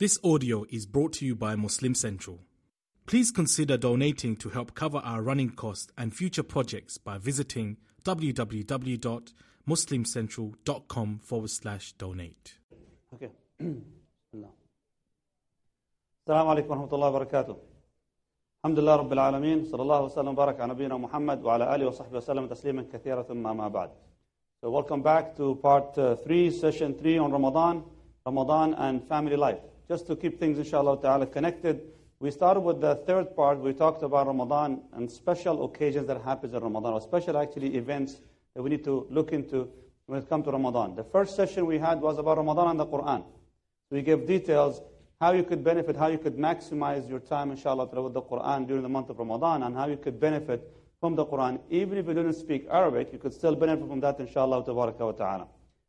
This audio is brought to you by Muslim Central. Please consider donating to help cover our running costs and future projects by visiting www.muslimcentral.com forward slash donate. Okay. Assalamu alaikum wa rahmatullahi wa barakatuh. Alhamdulillah Rabbil Alameen. Sallallahu wa sallam barak ala Muhammad wa ala alihi wa sahbihi wa sallam tasliman kathira thumma ma ba'd. So welcome back to part uh, 3, session 3 on Ramadan, Ramadan and family life. Just to keep things inshallah ta'ala connected, we started with the third part. We talked about Ramadan and special occasions that happens in Ramadan, or special actually events that we need to look into when it comes to Ramadan. The first session we had was about Ramadan and the Quran. We gave details how you could benefit, how you could maximize your time, inshallah, with the Quran during the month of Ramadan, and how you could benefit from the Quran. Even if you didn't speak Arabic, you could still benefit from that, inshallah, ta'ala.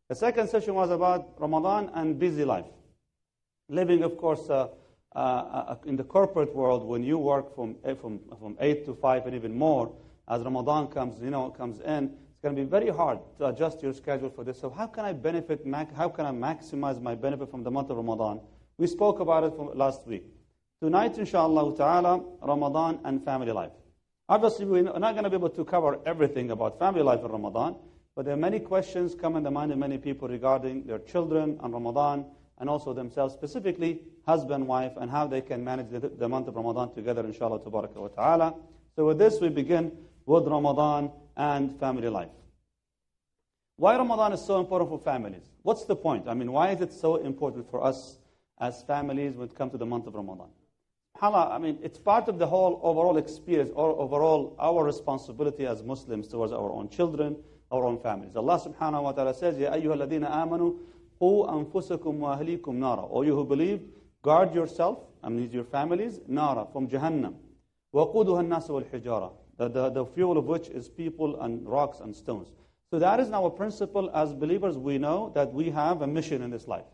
The second session was about Ramadan and busy life. Living, of course, uh, uh, uh, in the corporate world, when you work from, eh, from, from 8 to 5 and even more, as Ramadan comes, you know, comes in, it's going to be very hard to adjust your schedule for this. So how can I benefit, how can I maximize my benefit from the month of Ramadan? We spoke about it from last week. Tonight, inshallah ta'ala, Ramadan and family life. Obviously, we're not going to be able to cover everything about family life in Ramadan, but there are many questions come in the mind of many people regarding their children and Ramadan, and also themselves, specifically husband, wife, and how they can manage the, the month of Ramadan together, inshallah, tabaraka wa ta'ala. So with this, we begin with Ramadan and family life. Why Ramadan is so important for families? What's the point? I mean, why is it so important for us as families when it comes to the month of Ramadan? Hala, I mean, it's part of the whole overall experience, or overall our responsibility as Muslims towards our own children, our own families. Allah subhanahu wa ta'ala says, Ya ayyuha alladhina amanu, قُوا أَنفُسَكُمْ وَأَهْلِيكُمْ نَارًا O you who believe, guard yourself, I mean your families, nara, from Jahannam. وَقُودُهَا النَّاسُ وَالْحِجَارَةِ the, the, the fuel of which is people and rocks and stones. So that is our principle as believers. We know that we have a mission in this life.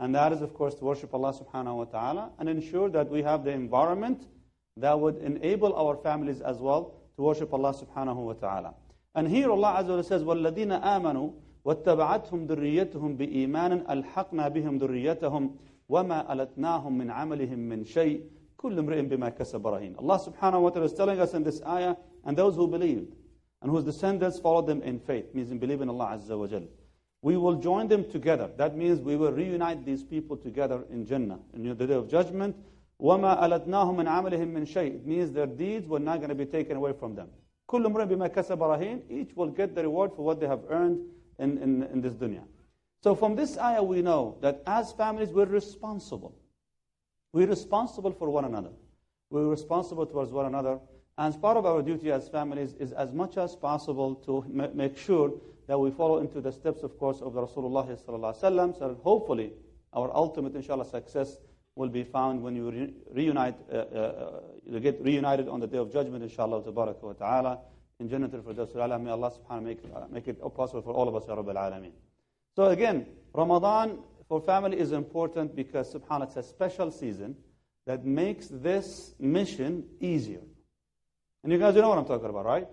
And that is, of course, to worship Allah subhanahu wa ta'ala and ensure that we have the environment that would enable our families as well to worship Allah subhanahu wa ta'ala. And here Allah Azza wa says, وَالَّذِينَ آمَنُوا واتبعتهم ذريتهم بإيمان ألحقنا بهم ذريتهم وما ألتناهم من عملهم من شيء كل امرئ بما كسب رهين Allah subhanahu wa ta'ala is telling us in this ayah and those who believed and whose descendants followed them in faith means in believing Allah Azza wa Jal we will join them together that means we will reunite these people together in Jannah in the day of judgment وما ألتناهم من عملهم من شيء it means their deeds were not going to be taken away from them كل امرئ بما كسب رهين each will get the reward for what they have earned in, in, in this dunya. So from this ayah, we know that as families, we're responsible. We're responsible for one another. We're responsible towards one another. And part of our duty as families is as much as possible to make sure that we follow into the steps, of course, of the Rasulullah sallallahu so hopefully our ultimate, inshallah, success will be found when you re- reunite, uh, uh, you get reunited on the day of judgment, inshallah, wa ta'ala in Jannat al-Firdaus al May Allah subhanahu make, uh, make it possible for all of us, Ya Rabbil Alameen. So again, Ramadan for family is important because subhanAllah, it's a special season that makes this mission easier. And you guys you know what I'm talking about, right?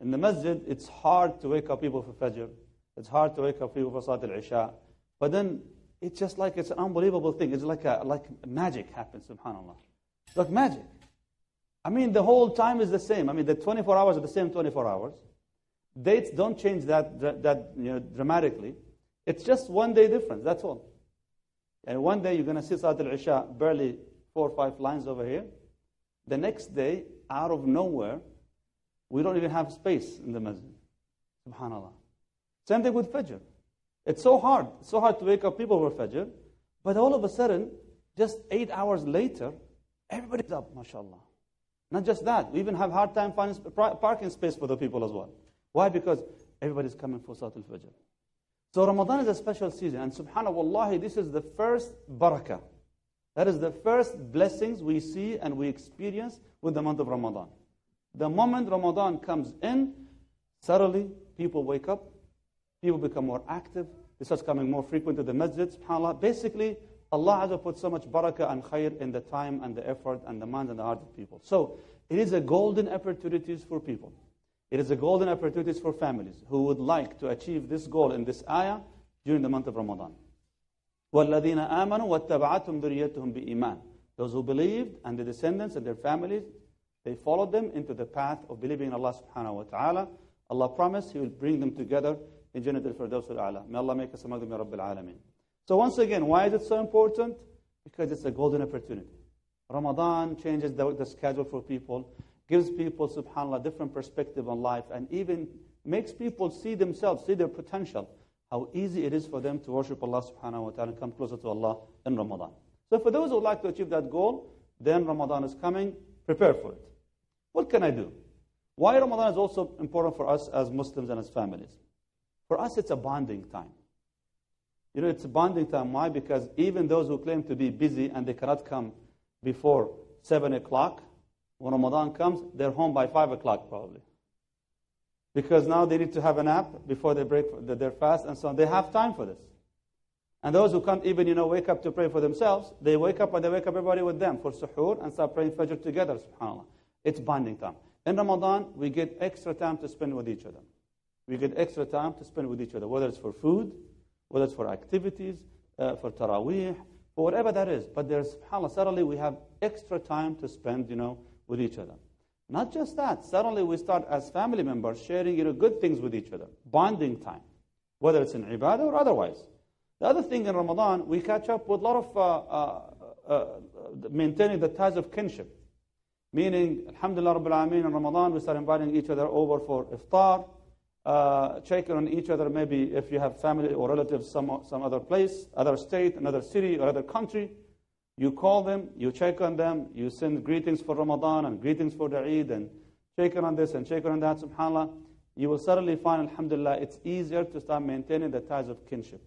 In the masjid, it's hard to wake up people for Fajr. It's hard to wake up people for Salat al-Isha. But then, it's just like, it's an unbelievable thing. It's like, a, like magic happens, subhanAllah. Like magic. I mean, the whole time is the same. I mean, the 24 hours are the same 24 hours. Dates don't change that, that you know, dramatically. It's just one day difference, that's all. And one day you're going to see Salat al-Isha, barely four or five lines over here. The next day, out of nowhere, we don't even have space in the masjid. Subhanallah. Same thing with Fajr. It's so hard. It's so hard to wake up people for Fajr. But all of a sudden, just eight hours later, everybody's up, mashallah. Not just that, we even have hard time finding parking space for the people as well. Why? Because everybody's coming for Salat al-Fajr. So Ramadan is a special season. And subhanAllah, this is the first barakah. That is the first blessings we see and we experience with the month of Ramadan. The moment Ramadan comes in, suddenly people wake up, people become more active, they start coming more frequent to the masjid, subhanAllah. Basically, Allah has put so much barakah and khair in the time and the effort and the mind and the heart of people. So it is a golden opportunities for people. It is a golden opportunities for families who would like to achieve this goal in this ayah during the month of Ramadan. وَالَّذِينَ آمَنُوا وَاتَّبَعَتْهُمْ ذُرِّيَّتُهُم بِإِيمَانٍ Those who believed and the descendants and their families, they followed them into the path of believing in Allah subhanahu wa ta'ala. Allah promised He will bring them together in Jannat al-Firdaus al-A'la. May Allah make us among them, Ya Rabbil Alameen. So once again, why is it so important? Because it's a golden opportunity. Ramadan changes the, the schedule for people, gives people, subhanAllah, different perspective on life, and even makes people see themselves, see their potential, how easy it is for them to worship Allah subhanahu wa ta'ala and come closer to Allah in Ramadan. So for those who would like to achieve that goal, then Ramadan is coming, prepare for it. What can I do? Why Ramadan is also important for us as Muslims and as families? For us, it's a bonding time. You know, it's a bonding time. Why? Because even those who claim to be busy and they cannot come before 7 o'clock, when Ramadan comes, they're home by 5 o'clock probably. Because now they need to have a nap before they break their fast and so on. They have time for this. And those who can't even, you know, wake up to pray for themselves, they wake up and they wake up everybody with them for suhoor and start praying Fajr together, subhanAllah. It's bonding time. In Ramadan, we get extra time to spend with each other. We get extra time to spend with each other, whether it's for food, whether it's for activities, uh, for taraweeh, for whatever that is. But there's, subhanAllah, suddenly we have extra time to spend, you know, with each other. Not just that, suddenly we start as family members sharing, you know, good things with each other, bonding time, whether it's in ibadah or otherwise. The other thing in Ramadan, we catch up with a lot of uh, uh, uh maintaining the ties of kinship. Meaning, Alhamdulillah Rabbil Alameen, in Ramadan, we start inviting each other over for iftar, uh, checking on each other, maybe if you have family or relatives some, some other place, other state, another city, or other country. You call them, you check on them, you send greetings for Ramadan and greetings for the Eid and checking on this and checking on that, subhanAllah. You will suddenly find, Alhamdulillah, it's easier to start maintaining the ties of kinship.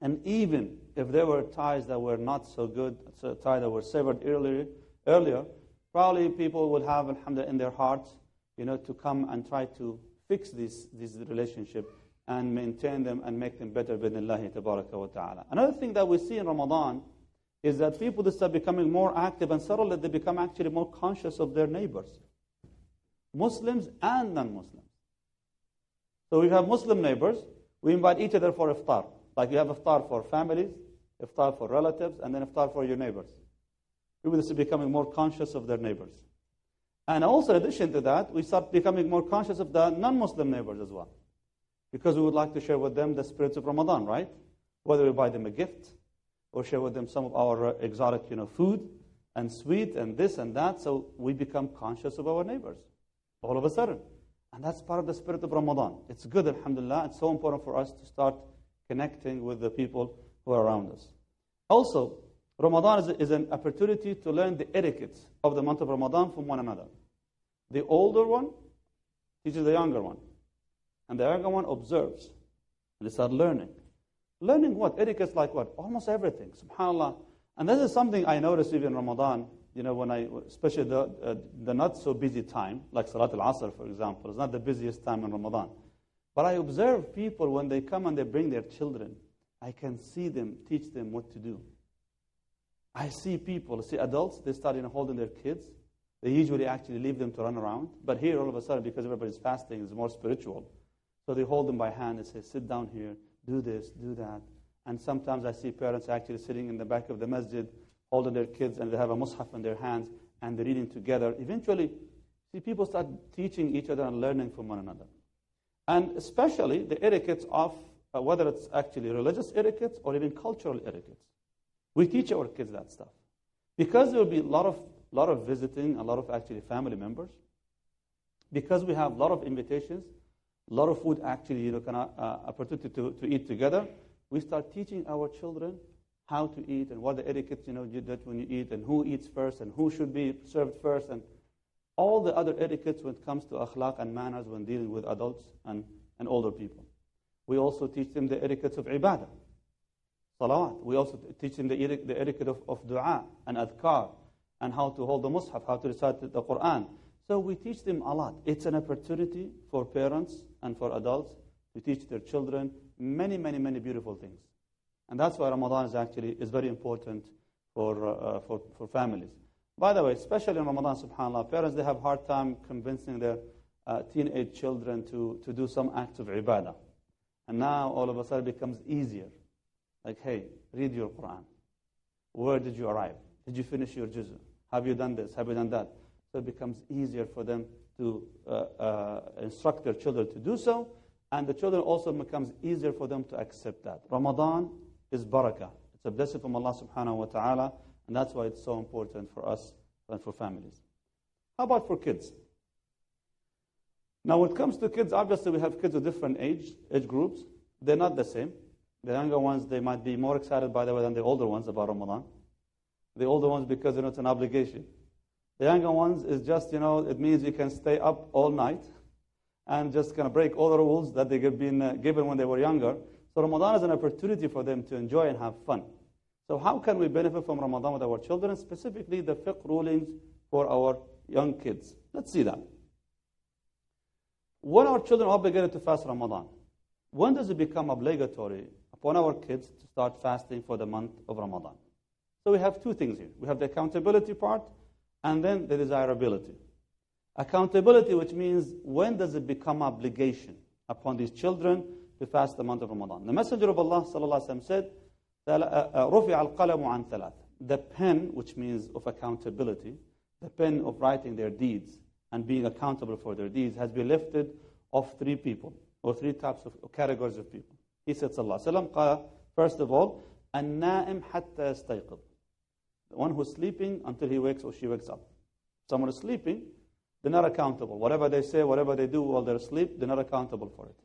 And even if there were ties that were not so good, so ties that were severed earlier, earlier Probably people would have, alhamdulillah, in their hearts, you know, to come and try to fix this, this relationship and maintain them and make them better ta'ala. Another thing that we see in Ramadan is that people start becoming more active and suddenly they become actually more conscious of their neighbors. Muslims and non-Muslims. So we have Muslim neighbors, we invite each other for iftar. Like you have iftar for families, iftar for relatives, and then iftar for your neighbors. People are becoming more conscious of their neighbors. And also, in addition to that, we start becoming more conscious of the non Muslim neighbors as well. Because we would like to share with them the spirits of Ramadan, right? Whether we buy them a gift or share with them some of our exotic you know, food and sweet and this and that. So we become conscious of our neighbors all of a sudden. And that's part of the spirit of Ramadan. It's good, alhamdulillah. It's so important for us to start connecting with the people who are around us. Also, Ramadan is, is an opportunity to learn the etiquette of the month of Ramadan from one another. The older one teaches the younger one. And the younger one observes. And they start learning. Learning what? Etiquettes like what? Almost everything. SubhanAllah. And this is something I noticed even in Ramadan, you know, when I, especially the, uh, the not so busy time, like Salat al-Asr, for example. It's not the busiest time in Ramadan. But I observe people when they come and they bring their children, I can see them, teach them what to do. I see people, see adults, they start you know, holding their kids. They usually actually leave them to run around. But here, all of a sudden, because everybody's fasting, it's more spiritual. So they hold them by hand and say, sit down here, do this, do that. And sometimes I see parents actually sitting in the back of the masjid, holding their kids, and they have a mushaf in their hands, and they're reading together. Eventually, see, people start teaching each other and learning from one another. And especially the etiquettes of uh, whether it's actually religious etiquettes or even cultural etiquettes. We teach our kids that stuff. Because there will be a lot of, lot of visiting, a lot of actually family members, because we have a lot of invitations, a lot of food actually, you know, kind of uh, opportunity to, to eat together, we start teaching our children how to eat and what the etiquette, you know, you do when you eat and who eats first and who should be served first and all the other etiquettes when it comes to akhlaq and manners when dealing with adults and, and older people. We also teach them the etiquettes of ibadah salawat. We also teach them the, the etiquette of, of dua and adhkar and how to hold the mushaf, how to recite the Quran. So we teach them a lot. It's an opportunity for parents and for adults to teach their children many, many, many beautiful things. And that's why Ramadan is actually is very important for, uh, for, for families. By the way, especially in Ramadan, subhanAllah, parents, they have hard time convincing their uh, teenage children to, to do some acts of ibadah. And now, all of a sudden, it becomes easier like, hey, read your Quran. Where did you arrive? Did you finish your juz? Have you done this? Have you done that? So it becomes easier for them to uh, uh, instruct their children to do so. And the children also becomes easier for them to accept that. Ramadan is barakah. It's a blessing from Allah subhanahu wa ta'ala. And that's why it's so important for us and for families. How about for kids? Now, when it comes to kids, obviously we have kids of different age, age groups. They're not the same. The younger ones, they might be more excited, by the way, than the older ones about Ramadan. The older ones, because you know, it's an obligation. The younger ones is just, you know, it means you can stay up all night and just kind of break all the rules that they've been uh, given when they were younger. So Ramadan is an opportunity for them to enjoy and have fun. So how can we benefit from Ramadan with our children, specifically the fiqh rulings for our young kids? Let's see that. When are children are obligated to fast Ramadan? When does it become obligatory upon our kids to start fasting for the month of Ramadan? So we have two things here. We have the accountability part and then the desirability. Accountability, which means when does it become obligation upon these children to fast the month of Ramadan? The Messenger of Allah وسلم, said, رُفِعَ الْقَلَمُ عَنْ ثَلَاث The pen, which means of accountability, the pen of writing their deeds and being accountable for their deeds, has been lifted of three people, or three types of categories of people. He said, Sallallahu Alaihi Wasallam, first of all, النائم حتى يستيقظ the one who's sleeping until he wakes or she wakes up. Someone is sleeping, they're not accountable. Whatever they say, whatever they do while they're asleep, they're not accountable for it.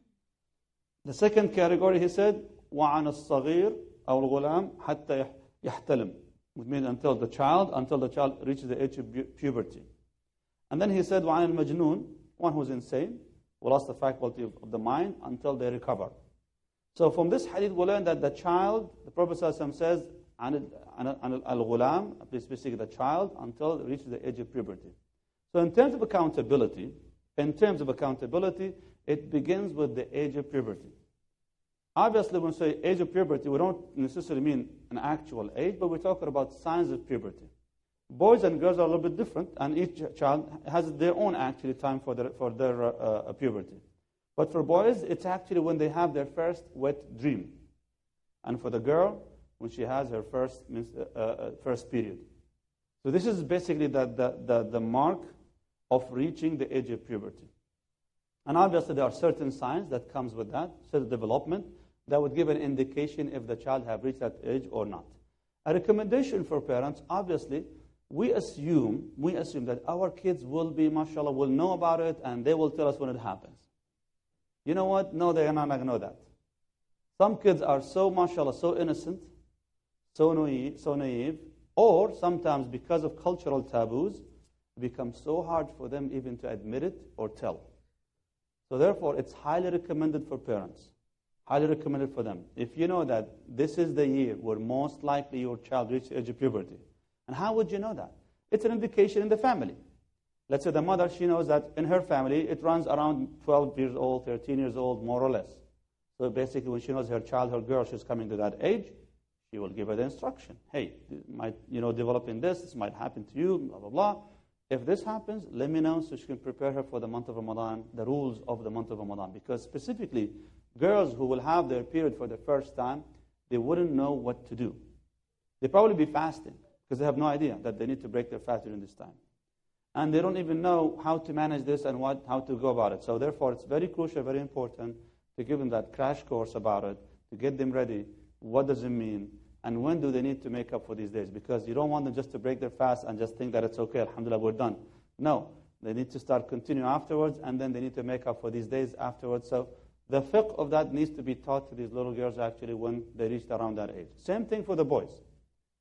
The second category, he said, وعن الصغير أو الغلام حتى يحتلم. Which means until the child, until the child reaches the age of puberty. And then he said, وعن المجنون, one who's insane, who lost the faculty of, of the mind until they recover. So from this hadith, we learn that the child, the Prophet says, al-ghulam, specifically the child, until it reaches the age of puberty. So in terms of accountability, in terms of accountability, it begins with the age of puberty. Obviously, when we say age of puberty, we don't necessarily mean an actual age, but we're talking about signs of puberty. Boys and girls are a little bit different, and each child has their own actually time for their, for their uh, uh, puberty. But for boys, it's actually when they have their first wet dream. And for the girl, when she has her first, uh, uh, first period. So this is basically the, the, the, the mark of reaching the age of puberty. And obviously there are certain signs that comes with that, certain development, that would give an indication if the child have reached that age or not. A recommendation for parents, obviously, we assume, we assume that our kids will be, mashallah, will know about it and they will tell us when it happens. You know what? No, they are not going to know that. Some kids are so, mashallah, so innocent so naive, so naive, or sometimes because of cultural taboos, it becomes so hard for them even to admit it or tell. So therefore, it's highly recommended for parents, highly recommended for them. If you know that this is the year where most likely your child reaches age of puberty, and how would you know that? It's an indication in the family. Let's say the mother, she knows that in her family, it runs around 12 years old, 13 years old, more or less. So basically, when she knows her child, her girl, she's coming to that age, she will give her the instruction. Hey, might, you know, developing this, this might happen to you, blah, blah, blah. If this happens, let me know so she can prepare her for the month of Ramadan, the rules of the month of Ramadan. Because specifically, girls who will have their period for the first time, they wouldn't know what to do. They probably be fasting because they have no idea that they need to break their fast during this time. And they don't even know how to manage this and what, how to go about it. So therefore, it's very crucial, very important to give them that crash course about it, to get them ready what does it mean? And when do they need to make up for these days? Because you don't want them just to break their fast and just think that it's okay, alhamdulillah, we're done. No, they need to start continuing afterwards, and then they need to make up for these days afterwards. So the fiqh of that needs to be taught to these little girls actually when they reach around that age. Same thing for the boys.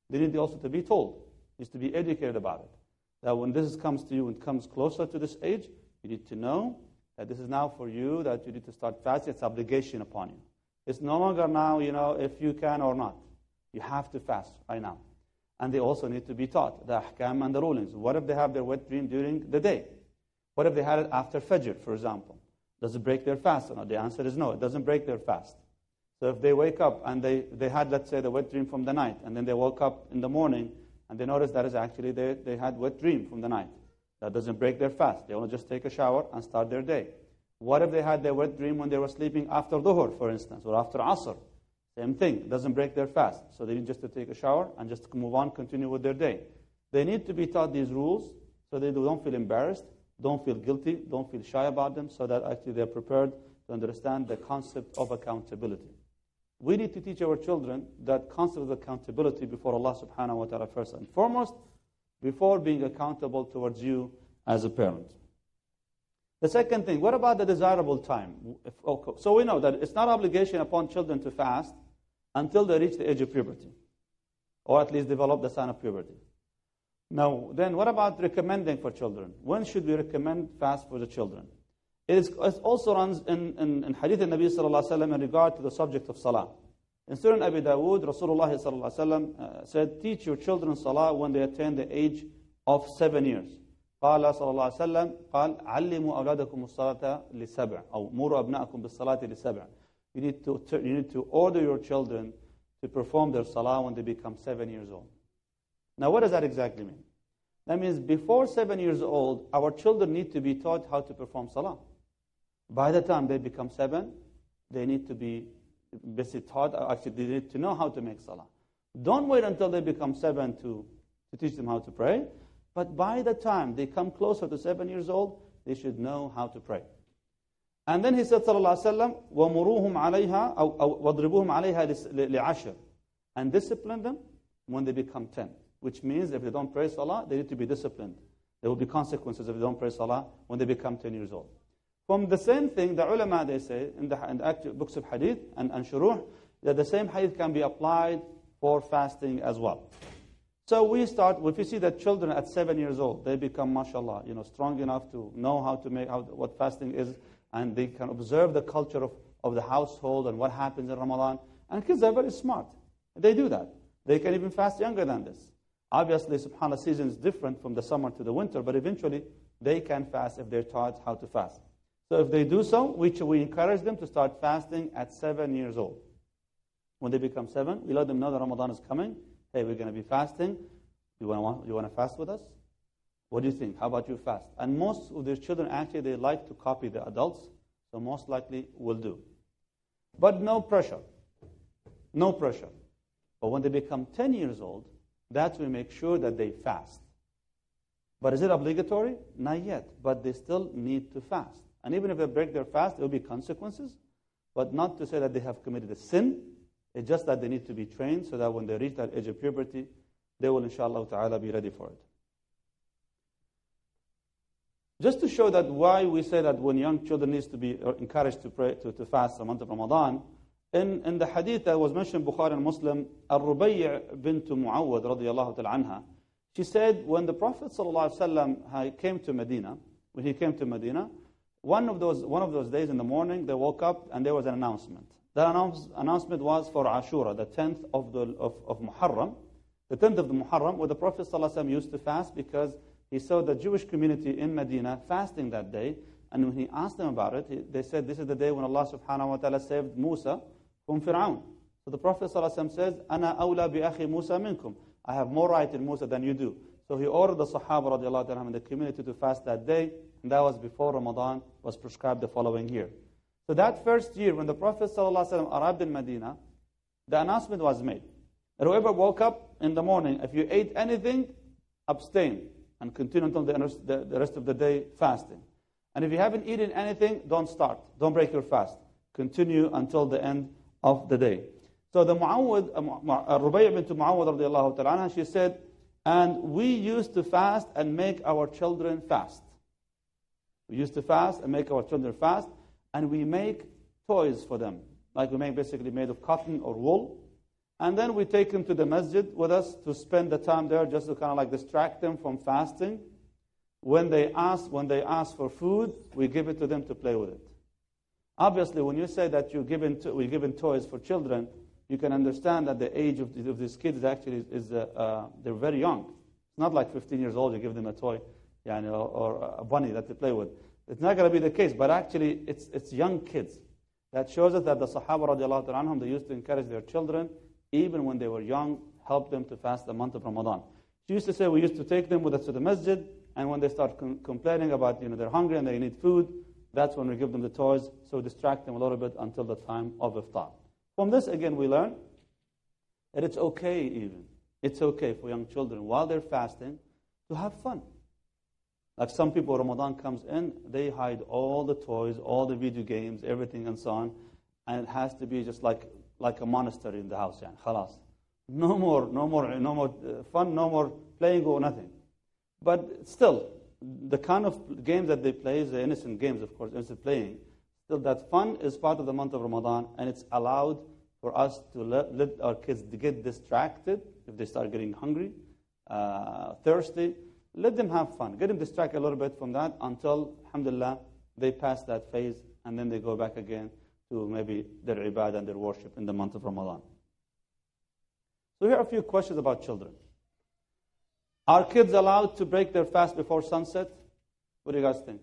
They need also to be told, needs to be educated about it. That when this comes to you and comes closer to this age, you need to know that this is now for you, that you need to start fasting. It's obligation upon you. It's no longer now, you know, if you can or not. You have to fast right now. And they also need to be taught the ahkam and the rulings. What if they have their wet dream during the day? What if they had it after Fajr, for example? Does it break their fast or not? The answer is no, it doesn't break their fast. So if they wake up and they, they had, let's say, the wet dream from the night, and then they woke up in the morning and they notice that is actually they, they had wet dream from the night. That doesn't break their fast. They to just take a shower and start their day. What if they had their wet dream when they were sleeping after Dhuhr, for instance, or after Asr? Same thing, doesn't break their fast. So they need just to take a shower and just move on, continue with their day. They need to be taught these rules so they don't feel embarrassed, don't feel guilty, don't feel shy about them, so that actually they're prepared to understand the concept of accountability. We need to teach our children that concept of accountability before Allah subhanahu wa ta'ala first and foremost, before being accountable towards you as a parent. The second thing, what about the desirable time? If, okay, so we know that it's not obligation upon children to fast until they reach the age of puberty, or at least develop the sign of puberty. Now, then, what about recommending for children? When should we recommend fast for the children? It, is, it also runs in, in, in Hadith of Nabi sallallahu alaihi wasallam in regard to the subject of salah. In Sunan Abi Dawood, Rasulullah sallallahu alaihi wasallam uh, said, "Teach your children salah when they attain the age of seven years." قال صلى الله عليه وسلم قال علموا أولادكم الصلاة لسبع أو مروا أبنائكم بالصلاة لسبع you need, to, you need to order your children to perform their salah when they become seven years old. Now, what does that exactly mean? That means before seven years old, our children need to be taught how to perform salah. By the time they become seven, they need to be basically taught, uh, actually, they need to know how to make salah. Don't wait until they become seven to, to teach them how to pray. But by the time they come closer to seven years old, they should know how to pray. And then he said, sallallahu alaihi wasallam, وَمُرُوهُمْ عَلَيْهَا أو وَضْرِبُوهُم عَلَيْهَا لِعَشْرٍ And discipline them when they become 10. Which means if they don't pray salah, they need to be disciplined. There will be consequences if they don't pray salah when they become 10 years old. From the same thing, the ulama, they say, in the, in the books of hadith and, and shuruh, that the same hadith can be applied for fasting as well. So we start, if you see that children at seven years old, they become, mashallah, you know, strong enough to know how to make, how, what fasting is, and they can observe the culture of, of the household and what happens in Ramadan. And kids are very smart. They do that. They can even fast younger than this. Obviously, subhanAllah, season is different from the summer to the winter, but eventually they can fast if they're taught how to fast. So if they do so, we, we encourage them to start fasting at seven years old. When they become seven, we let them know that Ramadan is coming, Hey, we're going to be fasting. You want to you want to fast with us? What do you think? How about you fast? And most of their children actually they like to copy the adults, so most likely will do. But no pressure. No pressure. But when they become 10 years old, that's when we make sure that they fast. But is it obligatory? Not yet. But they still need to fast. And even if they break their fast, there will be consequences. But not to say that they have committed a sin, it's just that they need to be trained so that when they reach that age of puberty, they will, inshallah ta'ala, be ready for it. Just to show that why we say that when young children needs to be encouraged to pray to, to fast the month of Ramadan, in, in the hadith that was mentioned Bukhari and Muslim, Al-Rubayy bint Muawwad radiallahu ta'ala anha, she said when the Prophet ﷺ came to Medina, when he came to Medina, one of those one of those days in the morning, they woke up and there was an announcement. Announce, announcement was for Ashura, the 10th of, the, of, of Muharram. The 10th of the Muharram, where the Prophet ﷺ used to fast because he saw the Jewish community in Medina fasting that day. And when he asked them about it, they said, This is the day when Allah subhanahu wa ta'ala saved Musa from Fir'aun. So the Prophet ﷺ says, Ana awla bi akhi Musa. I have more right in Musa than you do. So he ordered the Sahaba radiallahu anhum in the community to fast that day, and that was before Ramadan was prescribed the following year. So that first year, when the Prophet ﷺ arrived in Medina, the announcement was made. Whoever woke up in the morning, if you ate anything, abstain and continue until the, rest of the day fasting. And if you haven't eaten anything, don't start. Don't break your fast. Continue until the end of the day. So the Muawwad, uh, Rubayy bint Muawwad she said, and we used to fast and make our children fast. We used to fast and make our children fast and we make toys for them, like we make basically made of cotton or wool. And then we take them to the masjid with us to spend the time there just to kind of like distract them from fasting. When they ask, when they ask for food, we give it to them to play with it. Obviously, when you say that you're given to, we're given toys for children, you can understand that the age of, of these kids actually is, is uh, uh, they're very young. It's not like 15 years old, you give them a toy yeah, or, or a bunny that they play with. It's not going to be the case, but actually, it's, it's young kids. That shows us that the Sahaba radiallahu anhum, they used to encourage their children, even when they were young, help them to fast the month of Ramadan. She used to say, we used to take them with us to the masjid, and when they start com- complaining about, you know, they're hungry and they need food, that's when we give them the toys, so distract them a little bit until the time of iftar. From this, again, we learn that it's okay, even. It's okay for young children, while they're fasting, to have fun. Like some people, Ramadan comes in, they hide all the toys, all the video games, everything, and so on. And it has to be just like, like a monastery in the house. Yani, khalas. No more, no more, no more uh, fun, no more playing or nothing. But still, the kind of games that they play is the innocent games, of course, innocent playing. Still, that fun is part of the month of Ramadan, and it's allowed for us to let, let our kids get distracted if they start getting hungry, uh, thirsty. Let them have fun. Get them distracted a little bit from that until, alhamdulillah, they pass that phase, and then they go back again to maybe their ibadah and their worship in the month of Ramadan. So here are a few questions about children. Are kids allowed to break their fast before sunset? What do you guys think?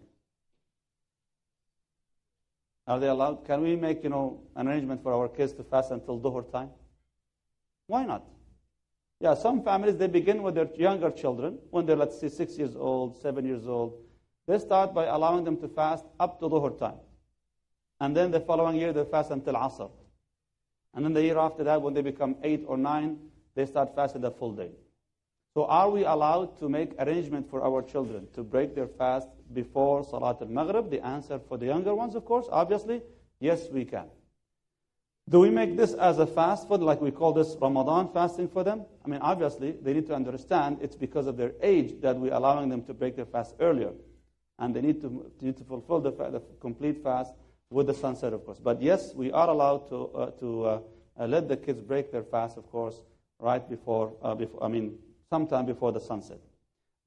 Are they allowed? Can we make, you know, an arrangement for our kids to fast until Dhuhr time? Why not? Yeah, some families, they begin with their younger children, when they're, let's say, six years old, seven years old. They start by allowing them to fast up to Dhuhr time. And then the following year, they fast until Asr. And then the year after that, when they become eight or nine, they start fasting the full day. So are we allowed to make arrangement for our children to break their fast before Salat al-Maghrib? The answer for the younger ones, of course, obviously, yes, we can. Do we make this as a fast them, like we call this Ramadan fasting for them? I mean, obviously, they need to understand it's because of their age that we're allowing them to break their fast earlier. And they need to, need to fulfill the, the complete fast with the sunset, of course. But yes, we are allowed to, uh, to uh, uh, let the kids break their fast, of course, right before, uh, before I mean, sometime before the sunset.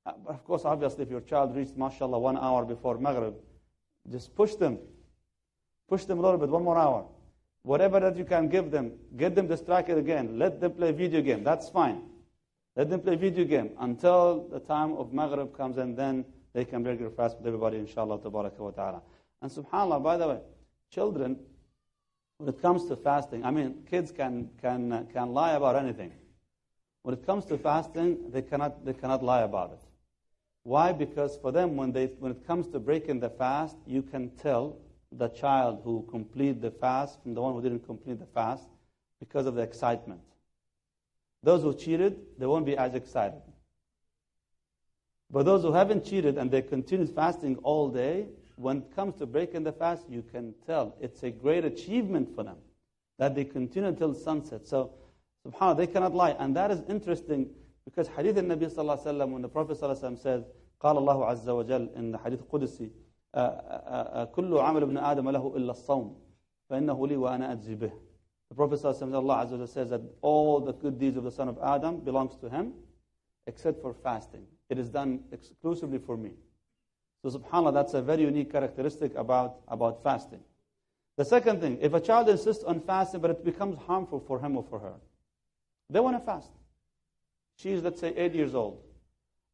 Uh, of course, obviously, if your child reached, mashallah, one hour before Maghrib, just push them. Push them a little bit, one more hour. Whatever that you can give them, get them distracted again. Let them play video game. That's fine. Let them play video game until the time of Maghrib comes and then they can break their fast with everybody, inshallah, wa ta'ala. And subhanAllah, by the way, children, when it comes to fasting, I mean, kids can, can, uh, can lie about anything. When it comes to fasting, they cannot, they cannot lie about it. Why? Because for them, when, they, when it comes to breaking the fast, you can tell the child who completed the fast from the one who didn't complete the fast because of the excitement. Those who cheated, they won't be as excited. But those who haven't cheated and they continued fasting all day, when it comes to breaking the fast, you can tell it's a great achievement for them that they continue until sunset. So, subhanAllah, they cannot lie. And that is interesting because hadith al-Nabi sallallahu alayhi wa when the Prophet sallallahu alayhi wa says, قال الله عز وجل in the hadith Qudsi, كل عمل ابن آدم له إلا الصوم فإنه لي وأنا أجزي به. The Prophet sallallahu alayhi wa Allah says that all the good deeds of the son of Adam belongs to him except for fasting. It is done exclusively for me. So subhanAllah, that's a very unique characteristic about, about fasting. The second thing, if a child insists on fasting, but it becomes harmful for him or for her, they want to fast. She's, let's say, eight years old,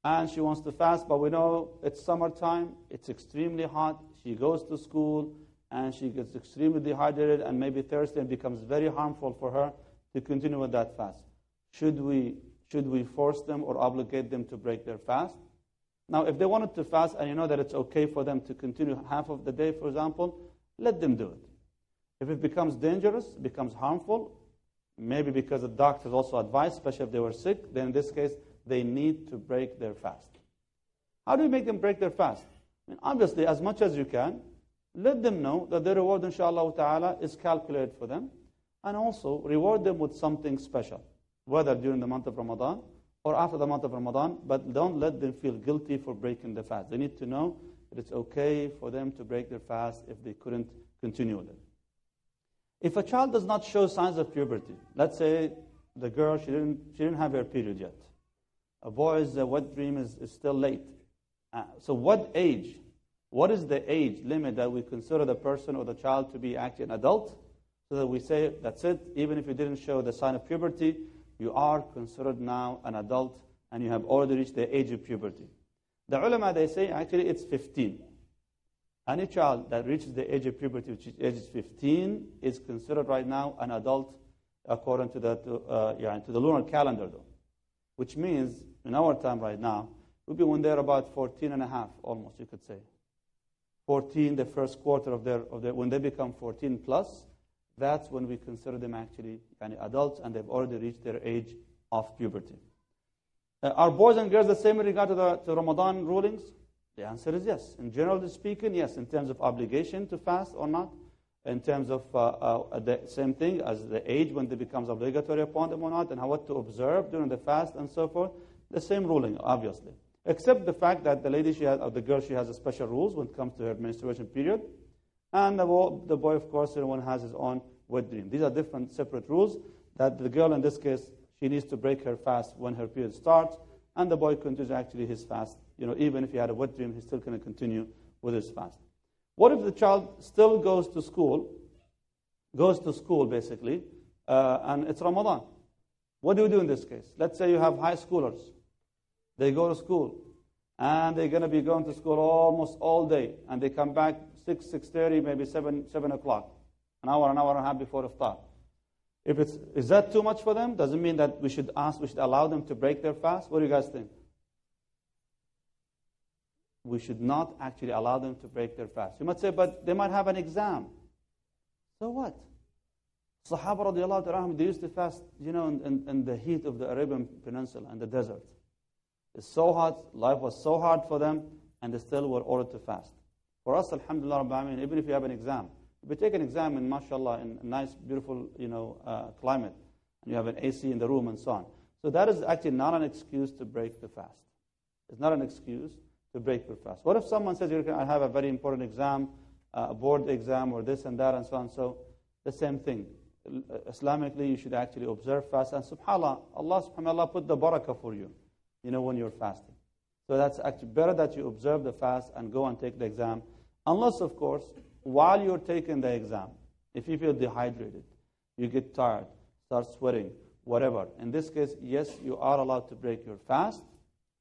and she wants to fast, but we know it's summertime, it's extremely hot, she goes to school, and she gets extremely dehydrated and maybe thirsty, and becomes very harmful for her to continue with that fast. Should we, should we force them or obligate them to break their fast? Now, if they wanted to fast and you know that it's okay for them to continue half of the day, for example, let them do it. If it becomes dangerous, becomes harmful, maybe because the doctors also advised, especially if they were sick, then in this case, they need to break their fast. How do you make them break their fast? I mean, obviously, as much as you can, let them know that the reward, inshallah ta'ala, is calculated for them. And also, reward them with something special, whether during the month of Ramadan or after the month of Ramadan, but don't let them feel guilty for breaking the fast. They need to know that it's okay for them to break their fast if they couldn't continue with it. If a child does not show signs of puberty, let's say the girl, she didn't, she didn't have her period yet. A boy's uh, wet dream is, is still late. Uh, so what age, what is the age limit that we consider the person or the child to be actually an adult? So that we say, that's it, even if you didn't show the sign of puberty, you are considered now an adult and you have already reached the age of puberty. The ulama, they say actually it's 15. Any child that reaches the age of puberty, which is age 15, is considered right now an adult according to the, uh, yeah, to the lunar calendar, though. Which means, in our time right now, would be when they're about 14 and a half, almost, you could say. 14, the first quarter of their, of their when they become 14 plus, that's when we consider them actually yani adults and they've already reached their age of puberty. Uh, are boys and girls the same in regard to the to Ramadan rulings? The answer is yes. In general speaking, yes, in terms of obligation to fast or not, in terms of uh, uh, the same thing as the age when it becomes obligatory upon them or not, and how what to observe during the fast and so forth. The same ruling, obviously. Except the fact that the lady, she has, or the girl, she has a special rules when it comes to her menstruation period. And the boy, the boy of course, everyone has his own wet dream. These are different separate rules that the girl, in this case, she needs to break her fast when her period starts, and the boy continues actually his fast. You know, even if he had a wet dream, he's still going to continue with his fast. What if the child still goes to school, goes to school basically, uh, and it's Ramadan? What do you do in this case? Let's say you have high schoolers. They go to school, and they're going to be going to school almost all day, and they come back 6, 6.30, maybe 7, 7 o'clock, an hour, an hour and a half before iftar. If it's, is that too much for them? Doesn't mean that we should ask, we should allow them to break their fast? What do you guys think? we should not actually allow them to break their fast. You might say, but they might have an exam. So what? Sahaba radiallahu anhum, they used to fast, you know, in, in, in, the heat of the Arabian Peninsula and the desert. It's so hard. life was so hard for them, and they still were ordered to fast. For us, alhamdulillah, even if you have an exam, if you take an exam in, mashallah, in a nice, beautiful, you know, uh, climate, and you have an AC in the room and so on. So that is actually not an excuse to break the fast. It's not an excuse to break your fast. What if someone says, I have a very important exam, uh, a board exam, or this and that, and so on? So, the same thing. Islamically, you should actually observe fast. And subhanAllah, Allah ta'ala put the barakah for you, you know, when you're fasting. So that's actually better that you observe the fast and go and take the exam. Unless, of course, while you're taking the exam, if you feel dehydrated, you get tired, start sweating, whatever. In this case, yes, you are allowed to break your fast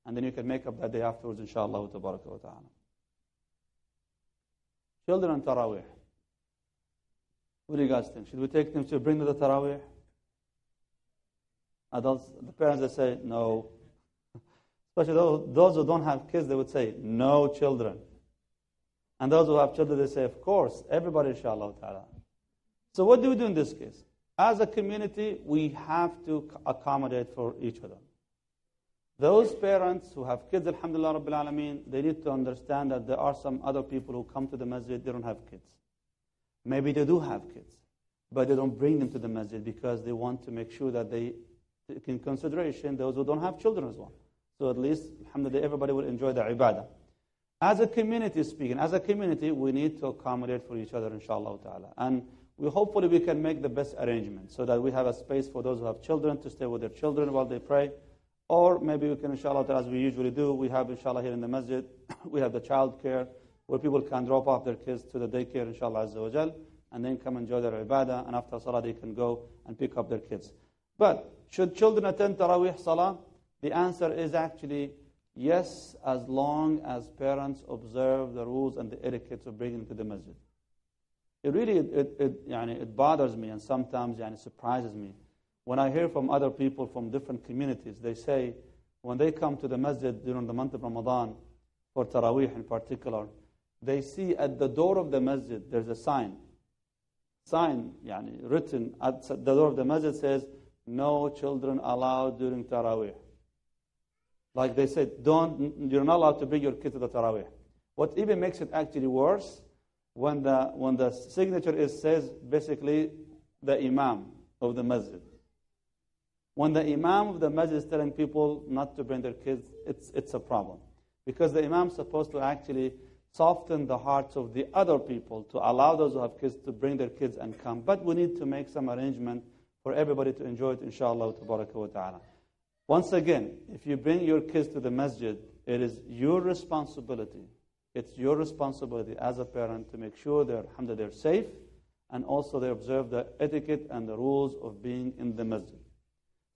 and then you can make up that day afterwards, inshallah, ta'ala. Children and Taraweeh. What do you guys think? Should we take them to bring to the Taraweeh? Adults, the parents, they say, no. Especially those, those who don't have kids, they would say, no children. And those who have children, they say, of course, everybody, inshallah ta'ala. So what do we do in this case? As a community, we have to accommodate for each other. Those parents who have kids, alhamdulillah rabbil alameen, they need to understand that there are some other people who come to the masjid, they don't have kids. Maybe they do have kids, but they don't bring them to the masjid because they want to make sure that they take in consideration those who don't have children as well. So at least, alhamdulillah, everybody will enjoy the ibadah. As a community speaking, as a community, we need to accommodate for each other, inshallah ta'ala. And we hopefully we can make the best arrangements so that we have a space for those who have children to stay with their children while they pray or maybe we can, inshallah, as we usually do, we have, inshallah, here in the masjid, we have the child care where people can drop off their kids to the daycare, inshallah, azza wa and then come enjoy their ibadah, and after salah they can go and pick up their kids. But should children attend Taraweeh Salah? The answer is actually yes, as long as parents observe the rules and the etiquettes of bringing to the masjid. It really, it, it, it, it bothers me and sometimes yani, surprises me when I hear from other people from different communities, they say when they come to the masjid during the month of Ramadan, for Taraweeh in particular, they see at the door of the masjid there's a sign. Sign written at the door of the masjid says, No children allowed during Taraweeh. Like they said, don't, you're not allowed to bring your kid to the Taraweeh. What even makes it actually worse, when the, when the signature is, says basically the Imam of the masjid. When the imam of the masjid is telling people not to bring their kids, it's, it's a problem. Because the imam is supposed to actually soften the hearts of the other people to allow those who have kids to bring their kids and come. But we need to make some arrangement for everybody to enjoy it, inshallah, wa ta'ala. Once again, if you bring your kids to the masjid, it is your responsibility. It's your responsibility as a parent to make sure they're, they're safe and also they observe the etiquette and the rules of being in the masjid.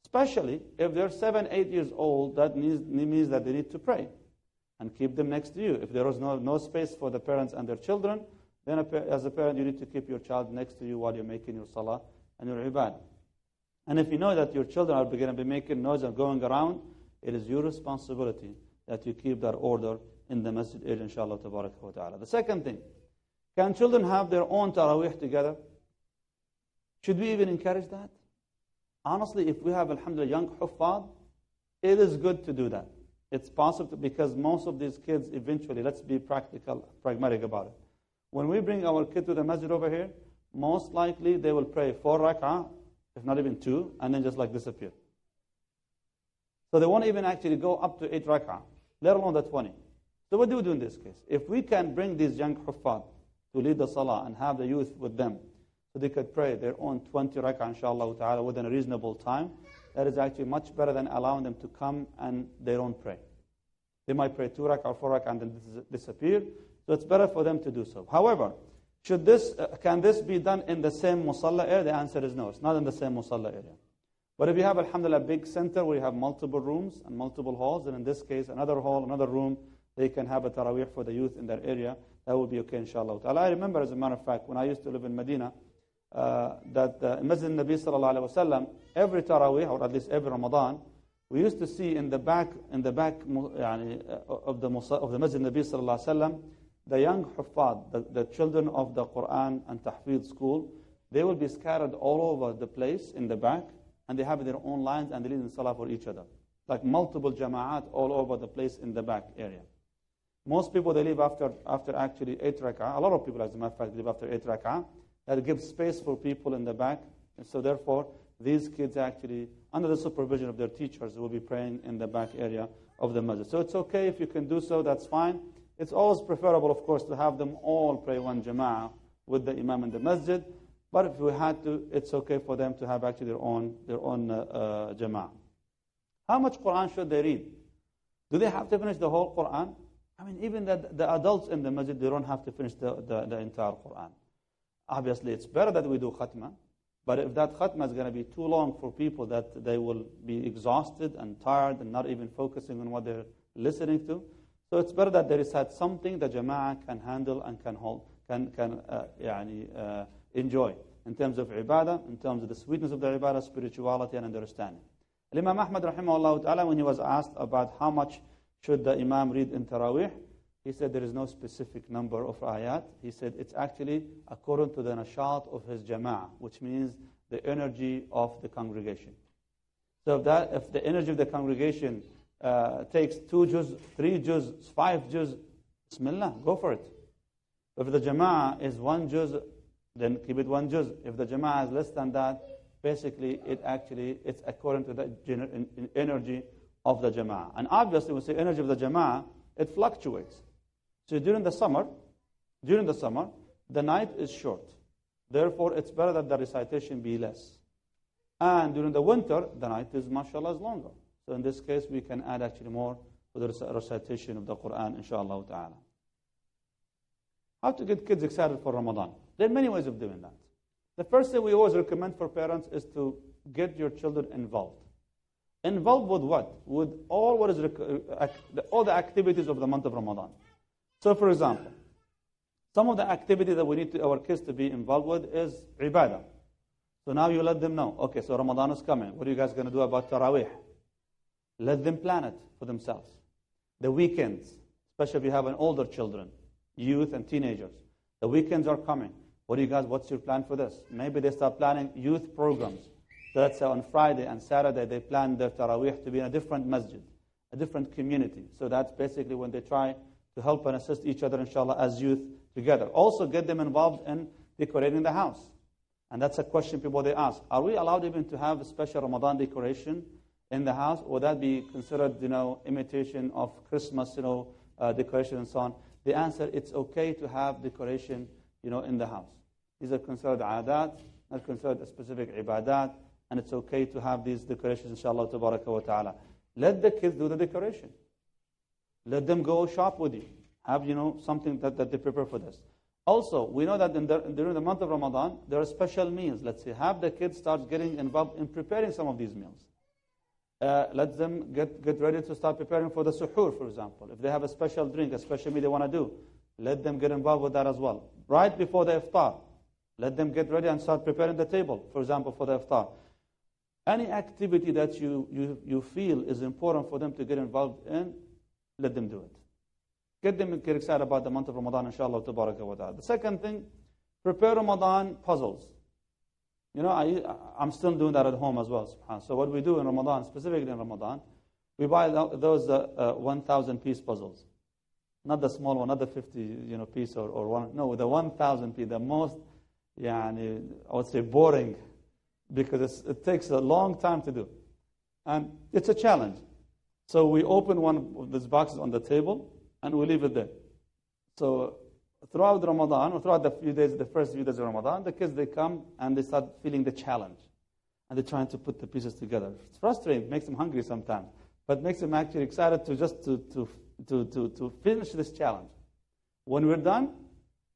Especially if they're seven, eight years old, that means, means that they need to pray and keep them next to you. If there is no, no space for the parents and their children, then as a parent, you need to keep your child next to you while you're making your salah and your ibadah. And if you know that your children are going to be making noise and going around, it is your responsibility that you keep that order in the masjid inshallah, ta'ala. The second thing, can children have their own taraweeh together? Should we even encourage that? Honestly, if we have, alhamdulillah, young huffaz, it is good to do that. It's possible because most of these kids eventually, let's be practical, pragmatic about it. When we bring our kid to the masjid over here, most likely they will pray four rak'ah, if not even two, and then just like disappear. So they won't even actually go up to eight rak'ah, let alone the 20. So what do we do in this case? If we can bring these young huffaz to lead the salah and have the youth with them, so they could pray their own 20 rak'ah, inshallah ta'ala, within a reasonable time, that is actually much better than allowing them to come and they don't pray. They might pray two rak'ah or four rak'ah and then disappear. So it's better for them to do so. However, should this, uh, can this be done in the same musalla area? The answer is no, it's not in the same musalla area. But if you have, alhamdulillah, a big center where you have multiple rooms and multiple halls, and in this case, another hall, another room, they can have a tarawih for the youth in that area. That would be okay, inshallah. I remember, as a matter of fact, when I used to live in Medina, uh, that uh, the Masjid Nabi sallallahu alaihi wasallam, every tarawih, or at least every Ramadan, we used to see in the back, in the back yani, uh, of the of the Masjid Nabi sallallahu alaihi wasallam, the young huffaz, the, the children of the Quran and Tahfidh school, they will be scattered all over the place in the back, and they have their own lines and they lead in salah for each other. Like multiple jama'at all over the place in the back area. Most people, they leave after, after actually eight rak'ah. A lot of people, as a matter of fact, leave after eight rak'ah that gives space for people in the back. And so therefore, these kids actually, under the supervision of their teachers, will be praying in the back area of the masjid. So it's okay if you can do so, that's fine. It's always preferable, of course, to have them all pray one jama'ah with the imam in the masjid. But if we had to, it's okay for them to have actually their own, their own uh, uh, jama'ah. How much Quran should they read? Do they have to finish the whole Quran? I mean, even the, the adults in the masjid, they don't have to finish the, the, the entire Quran. Obviously, it's better that we do khatma. But if that khatma is going to be too long for people that they will be exhausted and tired and not even focusing on what they're listening to, so it's better that there is something that jama'ah can handle and can hold, can, can uh, يعني, uh, enjoy in terms of ibadah, in terms of the sweetness of the ibadah, spirituality and understanding. Imam Ahmad rahimahullah ta'ala, when he was asked about how much should the imam read in Taraweeh, he said there is no specific number of ayat. He said it's actually according to the nashat of his jama'ah, which means the energy of the congregation. So if, that, if the energy of the congregation uh, takes two juz, three juz, five juz, bismillah, go for it. If the jama'ah is one juz, then keep it one juz. If the jama'ah is less than that, basically it actually, it's according to the energy of the jama'ah. And obviously, when we say energy of the jama'ah, it fluctuates. So during the summer, during the summer, the night is short. Therefore, it's better that the recitation be less. And during the winter, the night is, mashallah, is longer. So in this case, we can add actually more to the recitation of the Quran, inshallah ta'ala. How to get kids excited for Ramadan? There are many ways of doing that. The first thing we always recommend for parents is to get your children involved. Involved with what? With all what is uh, all the activities of the month of Ramadan. So, for example, some of the activity that we need to, our kids to be involved with is ibadah. So now you let them know, okay, so Ramadan is coming. What are you guys going to do about Taraweeh? Let them plan it for themselves. The weekends, especially if you have an older children, youth and teenagers. The weekends are coming. What do you guys, what's your plan for this? Maybe they start planning youth programs. So let's say on Friday and Saturday they plan their Taraweeh to be in a different masjid, a different community. So that's basically when they try to help and assist each other, inshallah, as youth together. Also, get them involved in decorating the house. And that's a question people they ask. Are we allowed even to have a special Ramadan decoration in the house? Would that be considered, you know, imitation of Christmas, you know, uh, decoration and so on? The answer, it's okay to have decoration, you know, in the house. These are considered adat, not considered a specific ibadat, and it's okay to have these decorations, inshallah, wa ta'ala. Let the kids do the decoration. Let them go shop with you. Have, you know, something that, that they prepare for this. Also, we know that the, during the month of Ramadan, there are special meals. Let's say, have the kids start getting involved in preparing some of these meals. Uh, let them get, get ready to start preparing for the suhoor, for example. If they have a special drink, a special meal they want to do, let them get involved with that as well. Right before the iftar, let them get ready and start preparing the table, for example, for the iftar. Any activity that you, you, you feel is important for them to get involved in, let them do it. Get them get excited about the month of Ramadan, inshallah, wa ta'ala. The second thing, prepare Ramadan puzzles. You know, I, I'm still doing that at home as well, So what we do in Ramadan, specifically in Ramadan, we buy those uh, uh, 1,000 piece puzzles. Not the small one, not the 50 you know, piece or, or one. No, the 1,000 piece, the most, yeah, I would say boring because it takes a long time to do. And it's a challenge. So we open one of these boxes on the table and we leave it there. So throughout Ramadan, or throughout the few days, the first few days of Ramadan, the kids, they come and they start feeling the challenge. And they're trying to put the pieces together. It's frustrating, makes them hungry sometimes, but makes them actually excited to just to, to, to, to, to finish this challenge. When we're done,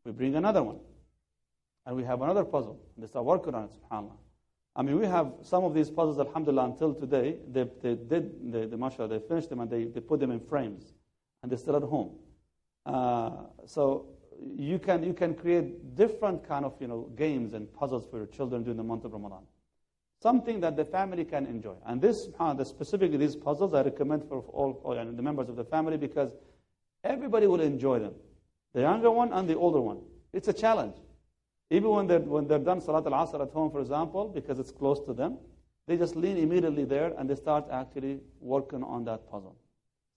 we bring another one. And we have another puzzle. And they start working on it, subhanAllah. I mean, we have some of these puzzles, alhamdulillah, until today, they, they did, the, the mashallah, they finished them and they, they put them in frames. And they're still at home. Uh, so you can, you can create different kind of you know, games and puzzles for your children during the month of Ramadan. Something that the family can enjoy. And this, uh, the specifically these puzzles, I recommend for all, all the members of the family because everybody will enjoy them. The younger one and the older one. It's a challenge. Even when they're, when they're done Salat al-Asr at home, for example, because it's close to them, they just lean immediately there and they start actually working on that puzzle.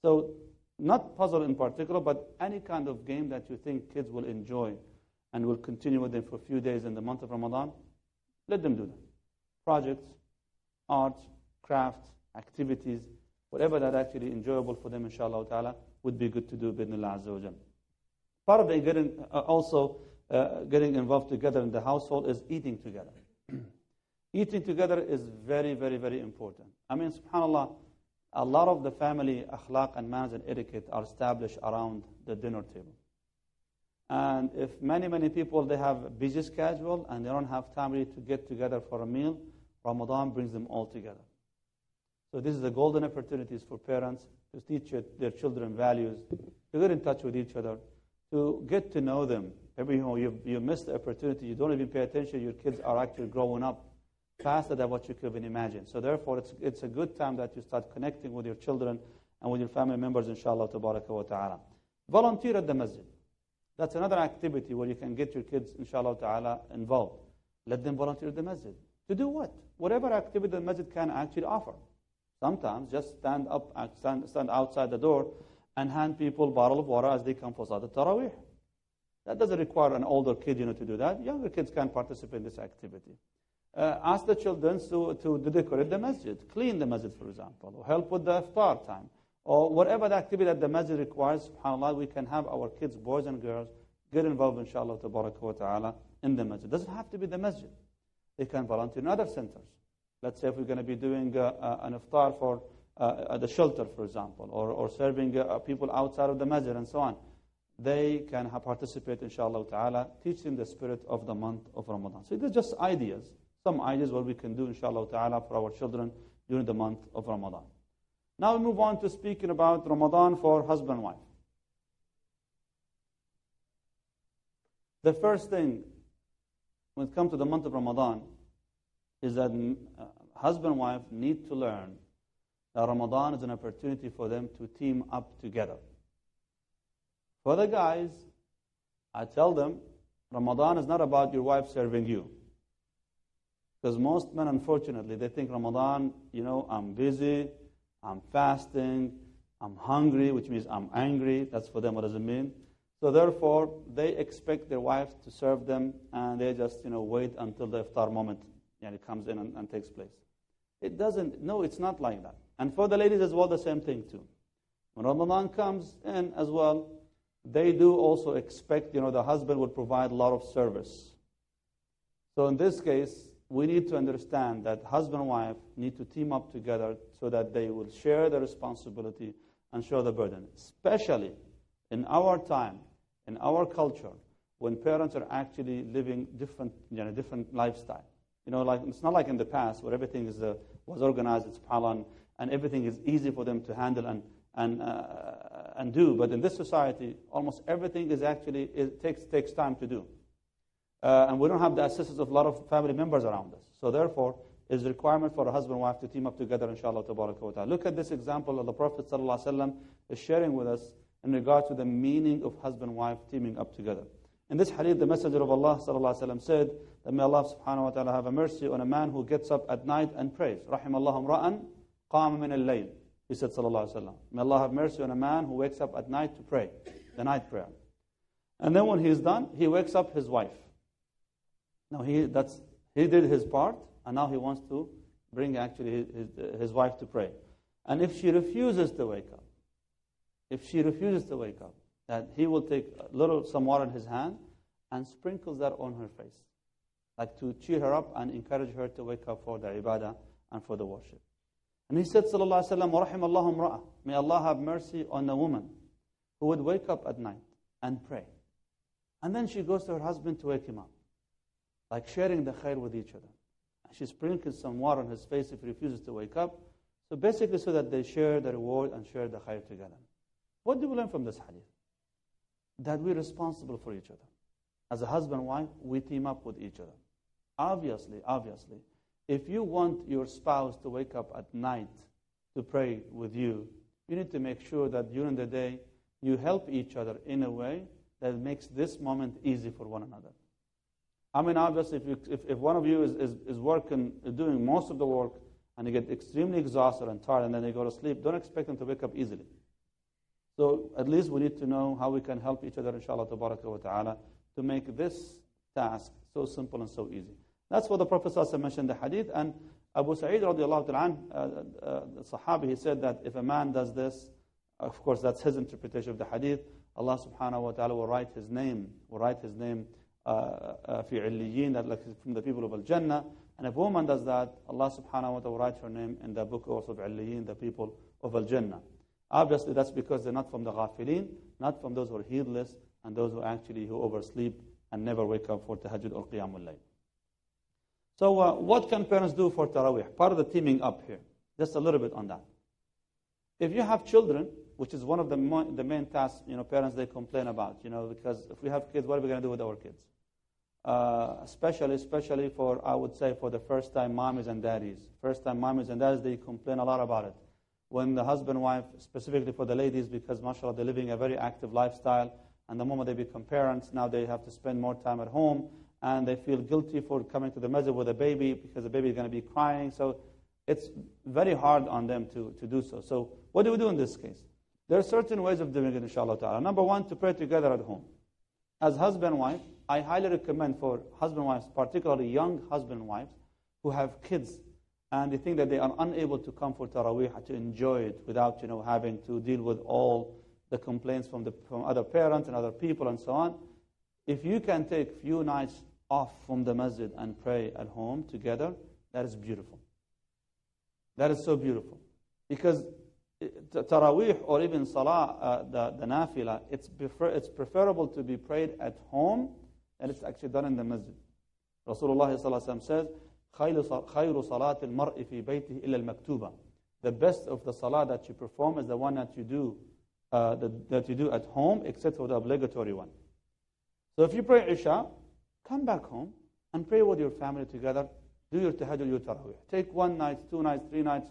So, not puzzle in particular, but any kind of game that you think kids will enjoy and will continue with them for a few days in the month of Ramadan, let them do that. Projects, art, craft, activities, whatever that actually enjoyable for them, inshallah ta'ala, would be good to do, bidnillah azza wa Part of the getting uh, also uh, getting involved together in the household is eating together. eating together is very, very, very important. I mean, subhanAllah, a lot of the family akhlaq and manners and etiquette are established around the dinner table. And if many, many people, they have a busy schedule and they don't have time really to get together for a meal, Ramadan brings them all together. So this is the golden opportunities for parents to teach their children values, to get in touch with each other, to get to know them, Maybe you, know, you, you miss the opportunity. You don't even pay attention. Your kids are actually growing up faster than what you could even imagine. So therefore, it's, it's a good time that you start connecting with your children and with your family members, inshallah, tabaraka wa ta'ala. Volunteer at the masjid. That's another activity where you can get your kids, inshallah ta'ala, involved. Let them volunteer at the masjid. To do what? Whatever activity the masjid can actually offer. Sometimes just stand up, uh, stand, stand outside the door and hand people a bottle of water as they come for Salat Tarawih. That doesn't require an older kid you know, to do that. Younger kids can participate in this activity. Uh, ask the children to, to decorate the masjid, clean the masjid, for example, or help with the iftar time, or whatever the activity that the masjid requires, subhanAllah, we can have our kids, boys and girls, get involved, inshallah, wa ta'ala, in the masjid. It doesn't have to be the masjid. They can volunteer in other centers. Let's say if we're going to be doing uh, uh, an iftar for uh, the shelter, for example, or, or serving uh, people outside of the masjid and so on they can participate, inshallah ta'ala, teaching the spirit of the month of Ramadan. So these are just ideas, some ideas what we can do, inshallah ta'ala, for our children during the month of Ramadan. Now we move on to speaking about Ramadan for husband and wife. The first thing when it comes to the month of Ramadan is that uh, husband and wife need to learn that Ramadan is an opportunity for them to team up together. For the guys, I tell them, Ramadan is not about your wife serving you. Because most men, unfortunately, they think Ramadan, you know, I'm busy, I'm fasting, I'm hungry, which means I'm angry. That's for them, what does it mean? So therefore, they expect their wives to serve them, and they just, you know, wait until the iftar moment you know, comes in and, and takes place. It doesn't, no, it's not like that. And for the ladies as well, the same thing too. When Ramadan comes in as well, they do also expect, you know, the husband would provide a lot of service. So in this case, we need to understand that husband and wife need to team up together so that they will share the responsibility and share the burden. Especially in our time, in our culture, when parents are actually living different, you know, different lifestyle. You know, like it's not like in the past where everything is, uh, was organized, it's palan, and everything is easy for them to handle and, and uh, and do. But in this society, almost everything is actually it takes takes time to do, uh, and we don't have the assistance of a lot of family members around us. So therefore, is a requirement for a husband and wife to team up together, inshallah, ta'ala. Look at this example of the Prophet ﷺ is sharing with us in regard to the meaning of husband and wife teaming up together. In this hadith, the Messenger of Allah وسلم, said that may Allah subhanahu wa ta'ala have a mercy on a man who gets up at night and prays. رحم الله امرأ قام من الليل. He said sallallahu alayhi wa sallam. May Allah have mercy on a man who wakes up at night to pray, the night prayer. And then when he's done, he wakes up his wife. Now he, that's, he did his part, and now he wants to bring actually his, his wife to pray. And if she refuses to wake up, if she refuses to wake up, that he will take a little some water in his hand and sprinkles that on her face, like to cheer her up and encourage her to wake up for the ibadah and for the worship. And he said, Sallallahu Alaihi Wasallam, May Allah have mercy on a woman who would wake up at night and pray. And then she goes to her husband to wake him up, like sharing the khair with each other. She sprinkles some water on his face if he refuses to wake up. So basically, so that they share the reward and share the khair together. What do we learn from this hadith? That we're responsible for each other. As a husband and wife, we team up with each other. Obviously, obviously, if you want your spouse to wake up at night to pray with you, you need to make sure that during the day you help each other in a way that makes this moment easy for one another. I mean, obviously, if, you, if, if one of you is, is, is working, doing most of the work, and you get extremely exhausted and tired, and then they go to sleep, don't expect them to wake up easily. So at least we need to know how we can help each other, inshallah, wa ta'ala, to make this task so simple and so easy. That's what the Prophet mentioned the hadith. And Abu Sa'id radiallahu ta'ala, uh, uh, the Sahabi, he said that if a man does this, of course, that's his interpretation of the hadith. Allah subhanahu wa ta'ala will write his name, will write his name uh, uh that like from the people of Al-Jannah. And if a woman does that, Allah subhanahu wa ta'ala will write her name in the book also of the people of Al-Jannah. Obviously, that's because they're not from the ghafilin, not from those who are heedless, and those who actually who oversleep and never wake up for tahajjud or qiyamul layl. So uh, what can parents do for Taraweeh? Part of the teaming up here. Just a little bit on that. If you have children, which is one of the, the main tasks, you know, parents, they complain about, you know, because if we have kids, what are we going to do with our kids? Uh, especially, especially for, I would say, for the first-time mommies and daddies. First-time mommies and daddies, they complain a lot about it when the husband wife, specifically for the ladies, because mashallah, they're living a very active lifestyle, and the moment they become parents, now they have to spend more time at home, and they feel guilty for coming to the masjid with a baby because the baby is going to be crying. So it's very hard on them to, to do so. So what do we do in this case? There are certain ways of doing it, inshallah ta'ala. Number one, to pray together at home. As husband and wife, I highly recommend for husband wives, particularly young husband wives, who have kids and they think that they are unable to come for Taraweeh to enjoy it without you know, having to deal with all the complaints from, the, from other parents and other people and so on. If you can take few nights off from the masjid and pray at home together, that is beautiful. That is so beautiful. Because Taraweeh or even Salah, uh, the, the Nafila, it's, prefer, it's preferable to be prayed at home and it's actually done in the masjid. Rasulullah says, خير صلاة المرء في بيته إلا المكتوبة. The best of the salah that you perform is the one that you do uh, that, that you do at home, except for the obligatory one. So if you pray Isha, come back home and pray with your family together. Do your tahajjud, your tarawih. Take one night, two nights, three nights,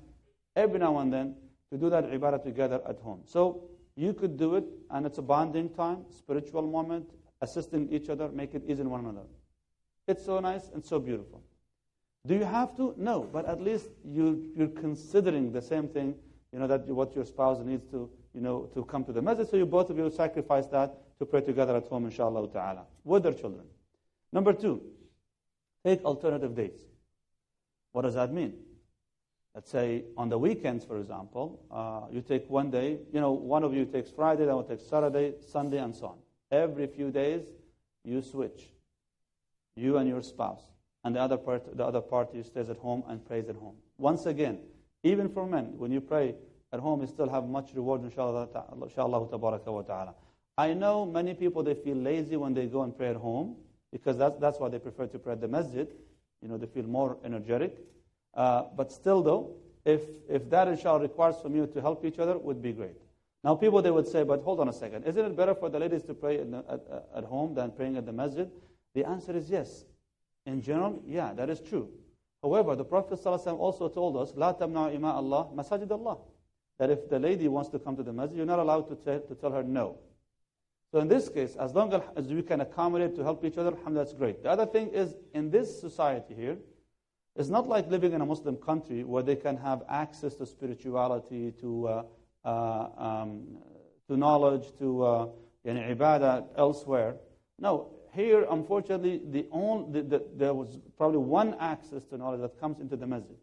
every now and then to do that ibadah together at home. So you could do it, and it's a bonding time, spiritual moment, assisting each other, make it easy on one another. It's so nice and so beautiful. Do you have to? No, but at least you, you're considering the same thing, you know, that what your spouse needs to, you know, to come to the masjid. So you both of you sacrifice that to pray together at home, inshallah ta'ala, with their children. Number two, take alternative days. What does that mean? Let's say on the weekends, for example, uh, you take one day, you know, one of you takes Friday, then one takes Saturday, Sunday, and so on. Every few days, you switch. You and your spouse and the other, part, the other party stays at home and prays at home. Once again, even for men, when you pray at home, you still have much reward, inshallah, inshallah wa ta'ala. I know many people, they feel lazy when they go and pray at home because that's, that's why they prefer to pray at the masjid. You know, they feel more energetic. Uh, but still, though, if, if that, inshallah, requires from you to help each other, would be great. Now, people, they would say, but hold on a second. Isn't it better for the ladies to pray at, at, at home than praying at the masjid? The answer is yes. In general, yeah, that is true. However, the Prophet ﷺ also told us, لا تمنع إماء الله مساجد الله. That if the lady wants to come to the masjid, you're not allowed to, to tell her no. So in this case, as long as we can accommodate to help each other, alhamdulillah, that's great. The other thing is, in this society here, it's not like living in a Muslim country where they can have access to spirituality, to, uh, uh, um, to knowledge, to uh, ibadah elsewhere. No, here, unfortunately, the only, the, the, there was probably one access to knowledge that comes into the masjid.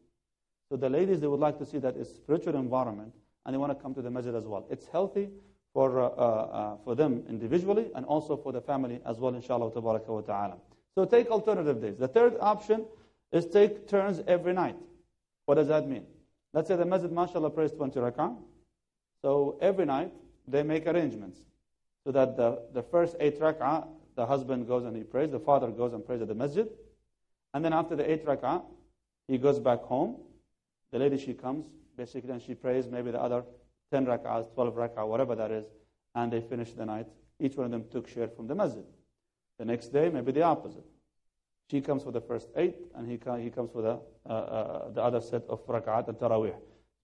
So the ladies, they would like to see that it's spiritual environment, and they want to come to the masjid as well. It's healthy for, uh, uh, for them individually and also for the family as well, inshallah wa ta'ala. So take alternative days. The third option is take turns every night. What does that mean? Let's say the masjid, mashallah, prays 20 rak'ah. So every night, they make arrangements so that the, the first eight rak'ah, the husband goes and he prays, the father goes and prays at the masjid. And then after the eight rak'ah, he goes back home. The lady, she comes, basically, and she prays maybe the other 10 rak'ahs, 12 rak'ah, whatever that is, and they finish the night. Each one of them took share from the masjid. The next day, maybe the opposite. She comes for the first eight, and he, he comes for the, uh, uh, the other set of rak'at and tarawih.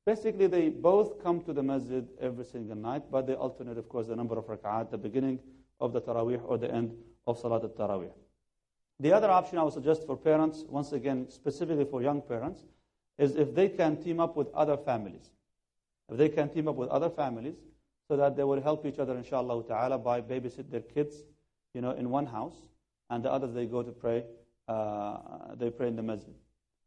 Basically, they both come to the masjid every single night, but they alternate, of course, the number of rak'at, at the beginning of the tarawih or the end of salat al-tarawih. The other option I would suggest for parents, once again, specifically for young parents, is if they can team up with other families. If they can team up with other families so that they will help each other, inshallah ta'ala, by babysit their kids, you know, in one house, and the others they go to pray, uh, they pray in the masjid.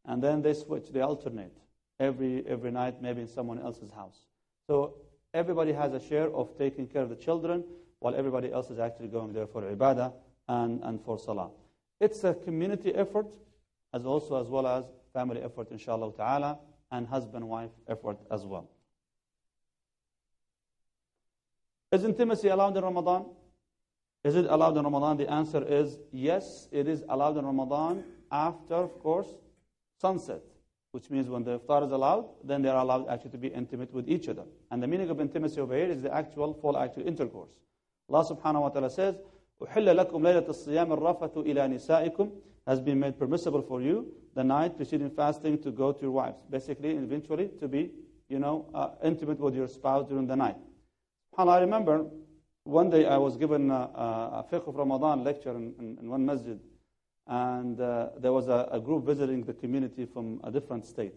And then they switch, they alternate every, every night, maybe in someone else's house. So everybody has a share of taking care of the children, while everybody else is actually going there for ibadah and, and for salah. It's a community effort, as also as well as family effort, inshallah ta'ala, and husband-wife effort as well. Is intimacy allowed in Ramadan? Is it allowed in Ramadan? The answer is yes, it is allowed in Ramadan after, of course, sunset, which means when the iftar is allowed, then they are allowed actually to be intimate with each other. And the meaning of intimacy over here is the actual, full actual intercourse. Allah subhanahu wa ta'ala says, أُحِلَّ لَكُمْ لَيْلَةَ الصِّيَامِ الرَّفَةُ إِلَى نِسَائِكُمْ has been made permissible for you the night preceding fasting to go to your wives. Basically, eventually, to be, you know, uh, intimate with your spouse during the night. I remember one day I was given a, a fiqh of Ramadan lecture in, in, in one masjid, and uh, there was a, a, group visiting the community from a different state.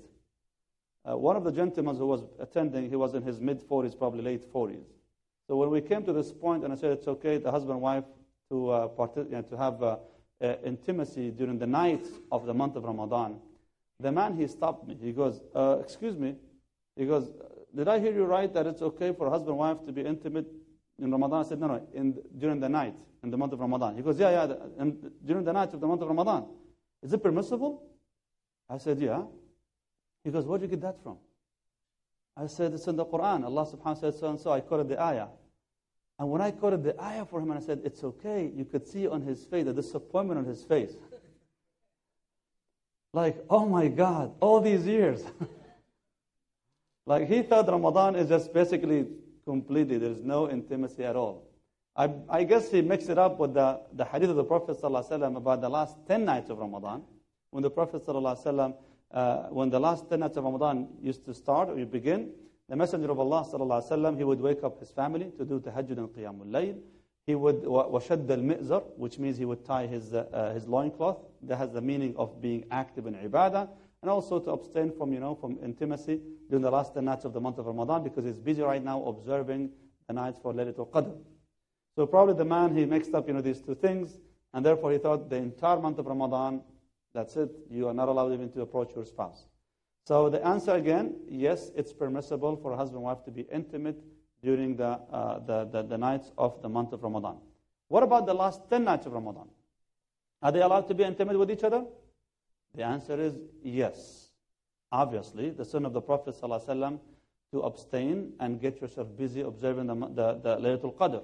Uh, one of the gentlemen who was attending, he was in his mid 40s, probably late 40s. So when we came to this point, and I said it's okay, the husband and wife to uh, part- you know, to have uh, uh, intimacy during the night of the month of Ramadan, the man he stopped me. He goes, uh, "Excuse me," he goes, did I hear you right that it's okay for husband and wife to be intimate in Ramadan? I said, no, no, in, during the night, in the month of Ramadan. He goes, yeah, yeah, and during the night of the month of Ramadan. Is it permissible? I said, yeah. He goes, where did you get that from? I said, it's in the Quran. Allah subhanahu wa ta'ala said so and so. I quoted the ayah. And when I quoted the ayah for him and I said, it's okay, you could see on his face, the disappointment on his face. like, oh my God, all these years. Like he thought Ramadan is just basically completely, there's no intimacy at all. I, I guess he mixed it up with the, the hadith of the Prophet ﷺ about the last 10 nights of Ramadan. When the Prophet ﷺ, uh, when the last 10 nights of Ramadan used to start or you begin, the Messenger of Allah ﷺ, he would wake up his family to do tahajjud and qiyamul layl. He would washad al-mi'zar, which means he would tie his, uh, his loincloth. That has the meaning of being active in ibadah and also to abstain from, you know, from intimacy during the last 10 nights of the month of Ramadan because he's busy right now observing the nights for Laylatul Qadr. So probably the man, he mixed up, you know, these two things, and therefore he thought the entire month of Ramadan, that's it, you are not allowed even to approach your spouse. So the answer again, yes, it's permissible for a husband and wife to be intimate during the, uh, the, the, the nights of the month of Ramadan. What about the last 10 nights of Ramadan? Are they allowed to be intimate with each other? The answer is yes. Obviously, the sunnah of the Prophet ﷺ to abstain and get yourself busy observing the, the, the Laylatul Qadr.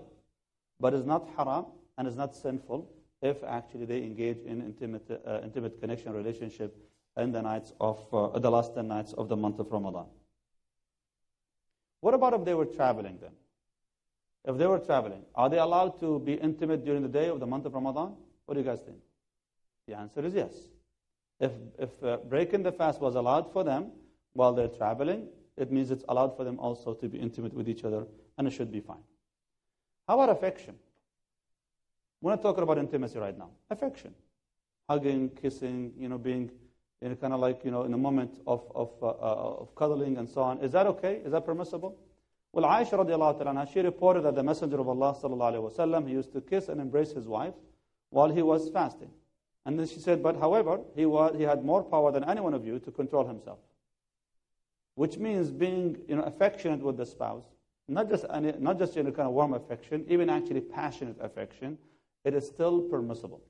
But it's not haram and it's not sinful if actually they engage in intimate, uh, intimate connection relationship in the nights of uh, the last 10 nights of the month of Ramadan. What about if they were traveling then? If they were traveling, are they allowed to be intimate during the day of the month of Ramadan? What do you guys think? The answer is yes. If, if uh, breaking the fast was allowed for them while they're traveling, it means it's allowed for them also to be intimate with each other, and it should be fine. How about affection? We're not talking about intimacy right now. Affection. Hugging, kissing, you know, being in kind of like, you know, in a moment of, of, uh, uh, of cuddling and so on. Is that okay? Is that permissible? Well, Aisha radiallahu ta'ala, she reported that the Messenger of Allah sallallahu alayhi wasallam, he used to kiss and embrace his wife while he was fasting. And then she said, but however, he, was, he had more power than any one of you to control himself. Which means being you know, affectionate with the spouse, not just, any, not just in a kind of warm affection, even actually passionate affection, it is still permissible.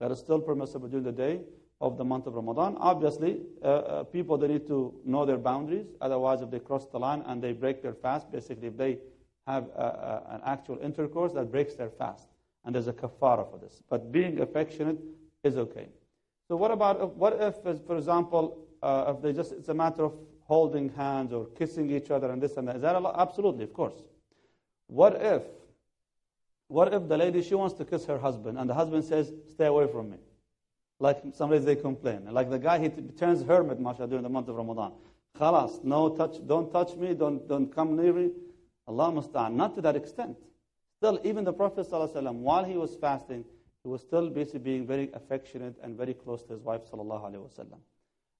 That is still permissible during the day of the month of Ramadan. Obviously, uh, uh, people they need to know their boundaries. Otherwise, if they cross the line and they break their fast, basically, if they have uh, uh an actual intercourse, that breaks their fast, and there's a kafara for this. But being affectionate is okay. So, what about what if, for example, uh, if they just it's a matter of holding hands or kissing each other and this and that? Is that allowed? Absolutely, of course. What if? What if the lady she wants to kiss her husband and the husband says, "Stay away from me"? like some they complain. Like the guy, he turns hermit, mashallah, during the month of Ramadan. Khalas, no touch, don't touch me, don't, don't come near me. Allah musta'an. Not to that extent. Still, even the Prophet ﷺ, while he was fasting, he was still basically being very affectionate and very close to his wife sallallahu.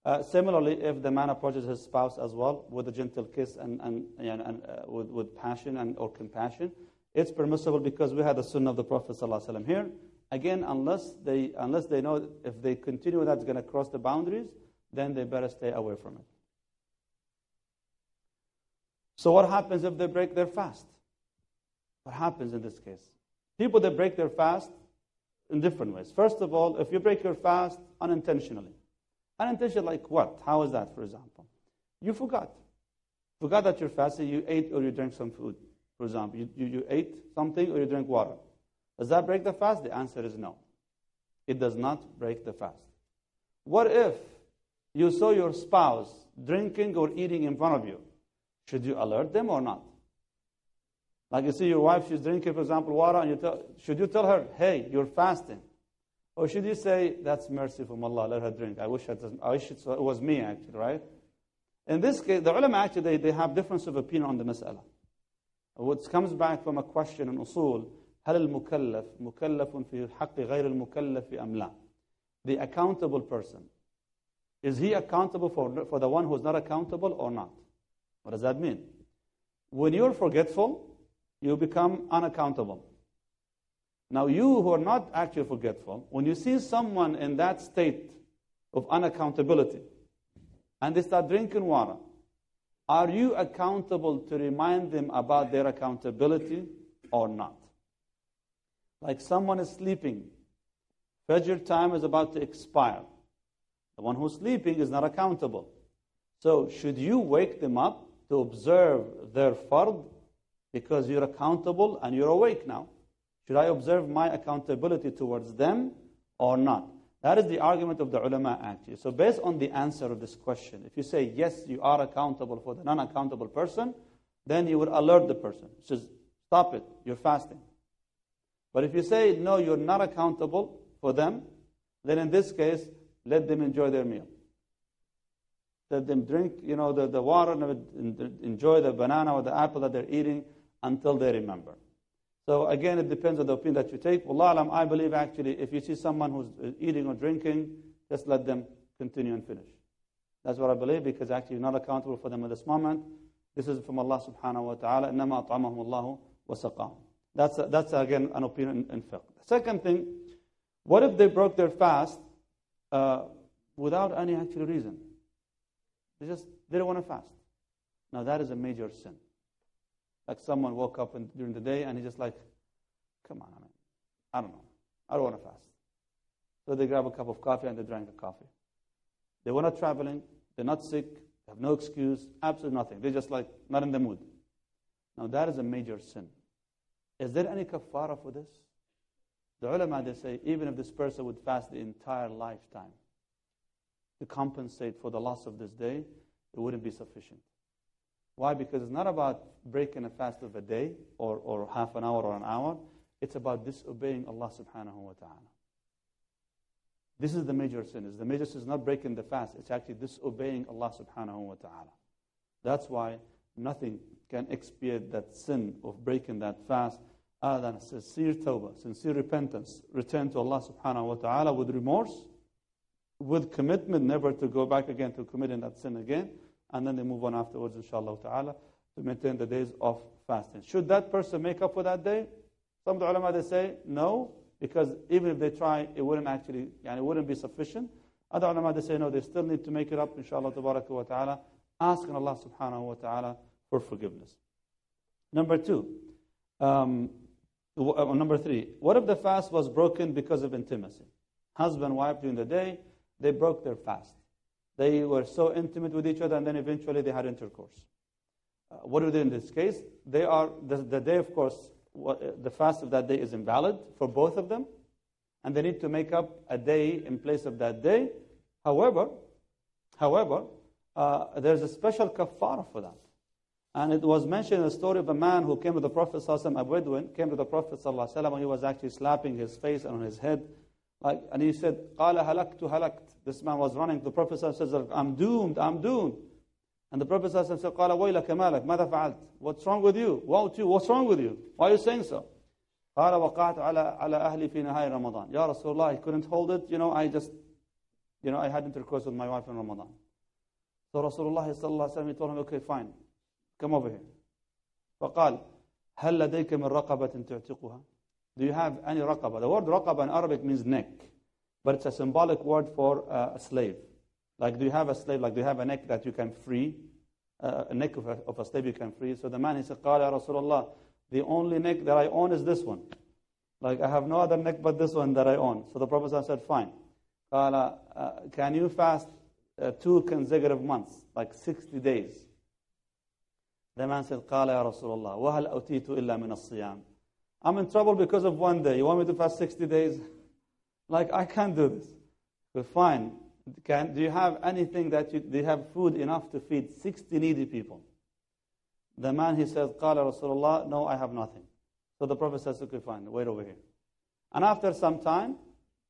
Uh, similarly, if the man approaches his spouse as well with a gentle kiss and, and, and, and uh, with, with passion and or compassion, it's permissible because we had the sunnah of the Prophet ﷺ here. Again, unless they, unless they know if they continue that's going to cross the boundaries, then they better stay away from it. So, what happens if they break their fast? What happens in this case? People that break their fast in different ways. First of all, if you break your fast unintentionally, unintentionally, like what? How is that, for example? You forgot. Forgot that you're fasting, you ate or you drank some food, for example. You, you, you ate something or you drank water. Does that break the fast? The answer is no. It does not break the fast. What if you saw your spouse drinking or eating in front of you? Should you alert them or not? Like you see your wife, she's drinking, for example, water, and you tell, should you tell her, hey, you're fasting? Or should you say, that's mercy from Allah, let her drink? I wish, it, I wish it was me, actually, right? In this case, the ulama actually, they, they have difference of opinion on the mas'ala. What comes back from a question in usul, هل المكلف مكلف في حق غير المكلف أم لا? The accountable person. Is he accountable for, for the one who is not accountable or not? What does that mean? When you're forgetful, you become unaccountable. Now, you who are not actually forgetful, when you see someone in that state of unaccountability and they start drinking water, are you accountable to remind them about their accountability or not? like someone is sleeping. Fajr time is about to expire. The one who's sleeping is not accountable. So, should you wake them up to observe their fard because you're accountable and you're awake now? Should I observe my accountability towards them or not? That is the argument of the ulama actually. So, based on the answer of this question, if you say yes, you are accountable for the non accountable person, then you would alert the person. Says, stop it, you're fasting. But if you say, no, you're not accountable for them, then in this case, let them enjoy their meal. Let them drink, you know, the, the water enjoy the banana or the apple that they're eating until they remember. So again, it depends on the opinion that you take. Wallah alam, I believe actually if you see someone who's uh, eating or drinking, just let them continue and finish. That's what I believe because actually you're not accountable for them at this moment. This is from Allah subhanahu wa ta'ala. إِنَّمَا أَطْعَمَهُمُ اللَّهُ وَسَقَاهُمْ that's, that's again an opinion in fiqh. Second thing, what if they broke their fast uh, without any actual reason? They just didn't want to fast. Now that is a major sin. Like someone woke up in, during the day and he's just like, come on, I mean, I don't know. I don't want to fast. So they grab a cup of coffee and they drank the coffee. They were not traveling. They're not sick. They have no excuse. Absolutely nothing. They're just like not in the mood. Now that is a major sin. Is there any kafara for this? The ulama, they say, even if this person would fast the entire lifetime to compensate for the loss of this day, it wouldn't be sufficient. Why? Because it's not about breaking a fast of a day or, or half an hour or an hour. It's about disobeying Allah subhanahu wa ta'ala. This is the major sin. Is the major sin is not breaking the fast. It's actually disobeying Allah subhanahu wa ta'ala. That's why nothing can expiate that sin of breaking that fast other than sincere tawbah, sincere repentance, return to Allah subhanahu wa ta'ala with remorse, with commitment never to go back again to committing that sin again, and then they move on afterwards, inshallah ta'ala, to maintain the days of fasting. Should that person make up for that day? Some of the ulama, they say no, because even if they try, it wouldn't actually, yani it wouldn't be sufficient. Other ulama, they say no, they still need to make it up, inshallah ta'ala, asking Allah subhanahu wa ta'ala for forgiveness. Number two, um, uh, number three, what if the fast was broken because of intimacy? Husband, wife during the day, they broke their fast. They were so intimate with each other and then eventually they had intercourse. Uh, what do they do in this case? They are, the, the day, of course, what, uh, the fast of that day is invalid for both of them, and they need to make up a day in place of that day. However, however, uh, there's a special kafara for that. And it was mentioned in the story of a man who came to the Prophet ﷺ, a Bedouin, came to the Prophet ﷺ, and he was actually slapping his face and on his head. Like, and he said, قَالَ هَلَكْتُ هَلَكْت This man was running. The Prophet ﷺ says, I'm doomed, I'm doomed. And the Prophet ﷺ said, قَالَ وَيْلَكَ مَالَكَ مَاذَا فَعَلْت What's wrong with you? What you? What's wrong with you? Why are you saying so? قال وقعت على على أهلي في نهاية رمضان. Ya Rasulullah, I couldn't hold it. You know, I just, you know, I had intercourse with my wife in Ramadan. So Rasulullah sallallahu alaihi wasallam told him, okay, fine. Come over here. فقال هل لديك من رقبة تعتقها? Do you have any raqaba? The word raqaba in Arabic means neck, but it's a symbolic word for uh, a slave. Like, do you have a slave? Like, do you have a neck that you can free? Uh, a neck of a, of a, slave you can free. So the man, he said, قال يا رسول الله, the only neck that I own is this one. Like, I have no other neck but this one that I own. So the Prophet said, fine. قال, uh, can you fast uh, two consecutive months, like 60 days? The man said, قال يا رسول الله وهل أوتيت إلا من الصيام I'm in trouble because of one day. You want me to fast 60 days? Like, I can't do this. But fine. Can, do you have anything that you, do you have food enough to feed 60 needy people? The man, he said, قال رسول الله, no, I have nothing. So the Prophet says, okay, fine, wait over here. And after some time,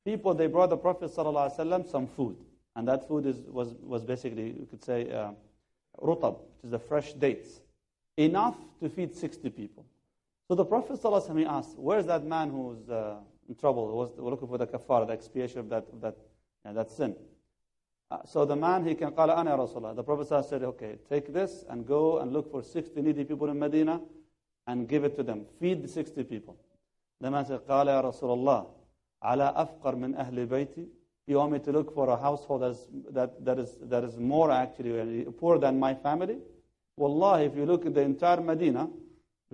people, they brought the Prophet ﷺ some food. And that food is, was, was basically, you could say, uh, rutab, which is the fresh dates enough to feed 60 people. So the Prophet ﷺ asked, where's that man who's uh, in trouble, who was looking for the kafar, the expiation of that, of that, that sin? Uh, so the man, he can, قال أنا Rasulullah. The Prophet ﷺ said, okay, take this and go and look for 60 needy people in Medina and give it to them. Feed the 60 people. The man said, قال يا رسول الله على أفقر من أهل بيتي You want me to look for a household that is, that, that is, that is more actually poor than my family? Wallahi, if you look at the entire Medina,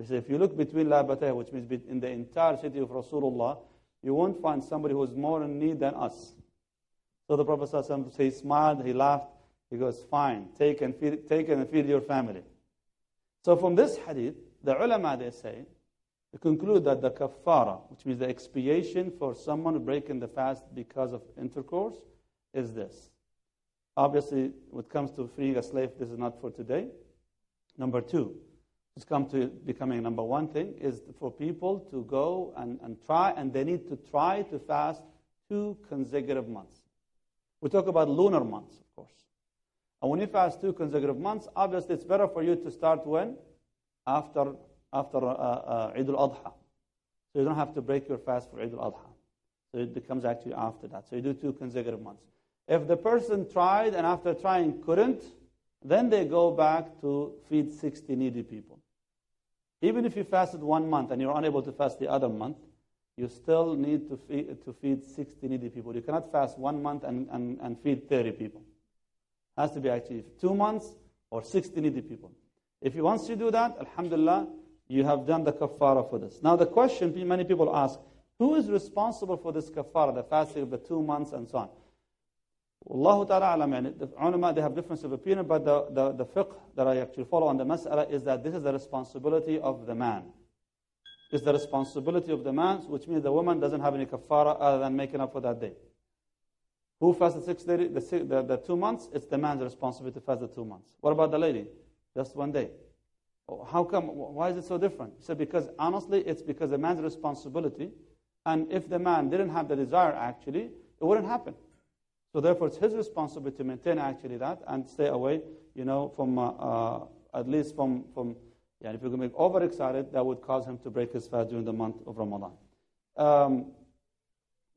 if you look between La which means in the entire city of Rasulullah, you won't find somebody who is more in need than us. So the Prophet ﷺ, he smiled, he laughed, he goes, fine, take and feed, take and feed your family. So from this hadith, the ulama, they say, they conclude that the kafara, which means the expiation for someone breaking the fast because of intercourse, is this. Obviously, when it comes to freeing a slave, this is not for today. Number two, it's come to becoming number one thing, is for people to go and, and try, and they need to try to fast two consecutive months. We talk about lunar months, of course. And when you fast two consecutive months, obviously it's better for you to start when? After, after uh, uh, Eid al-Adha. So you don't have to break your fast for Eid al-Adha. So it becomes actually after that. So you do two consecutive months. If the person tried and after trying couldn't, then they go back to feed 60 needy people. Even if you fasted one month and you're unable to fast the other month, you still need to feed, to feed 60 needy people. You cannot fast one month and, and, and feed 30 people. It has to be actually two months or 60 needy people. If you once you do that, alhamdulillah, you have done the kafara for this. Now the question many people ask, who is responsible for this kafara, the fasting of the two months and so on? Allah ta'ala alam, yani, the ulama, they have difference of opinion, but the, the, the fiqh that I actually follow on the mas'ala is that this is the responsibility of the man. It's the responsibility of the man, which means the woman doesn't have any kafara other than making up for that day. Who fasted six days, the, the, the two months? It's the man's responsibility to fast the two months. What about the lady? Just one day. How come? Why is it so different? He said, because honestly, it's because the man's responsibility. And if the man didn't have the desire, actually, it wouldn't happen. So therefore, it's his responsibility to maintain actually that and stay away, you know, from uh, uh, at least from from Yeah, if you make overexcited, that would cause him to break his fast during the month of Ramadan. Um,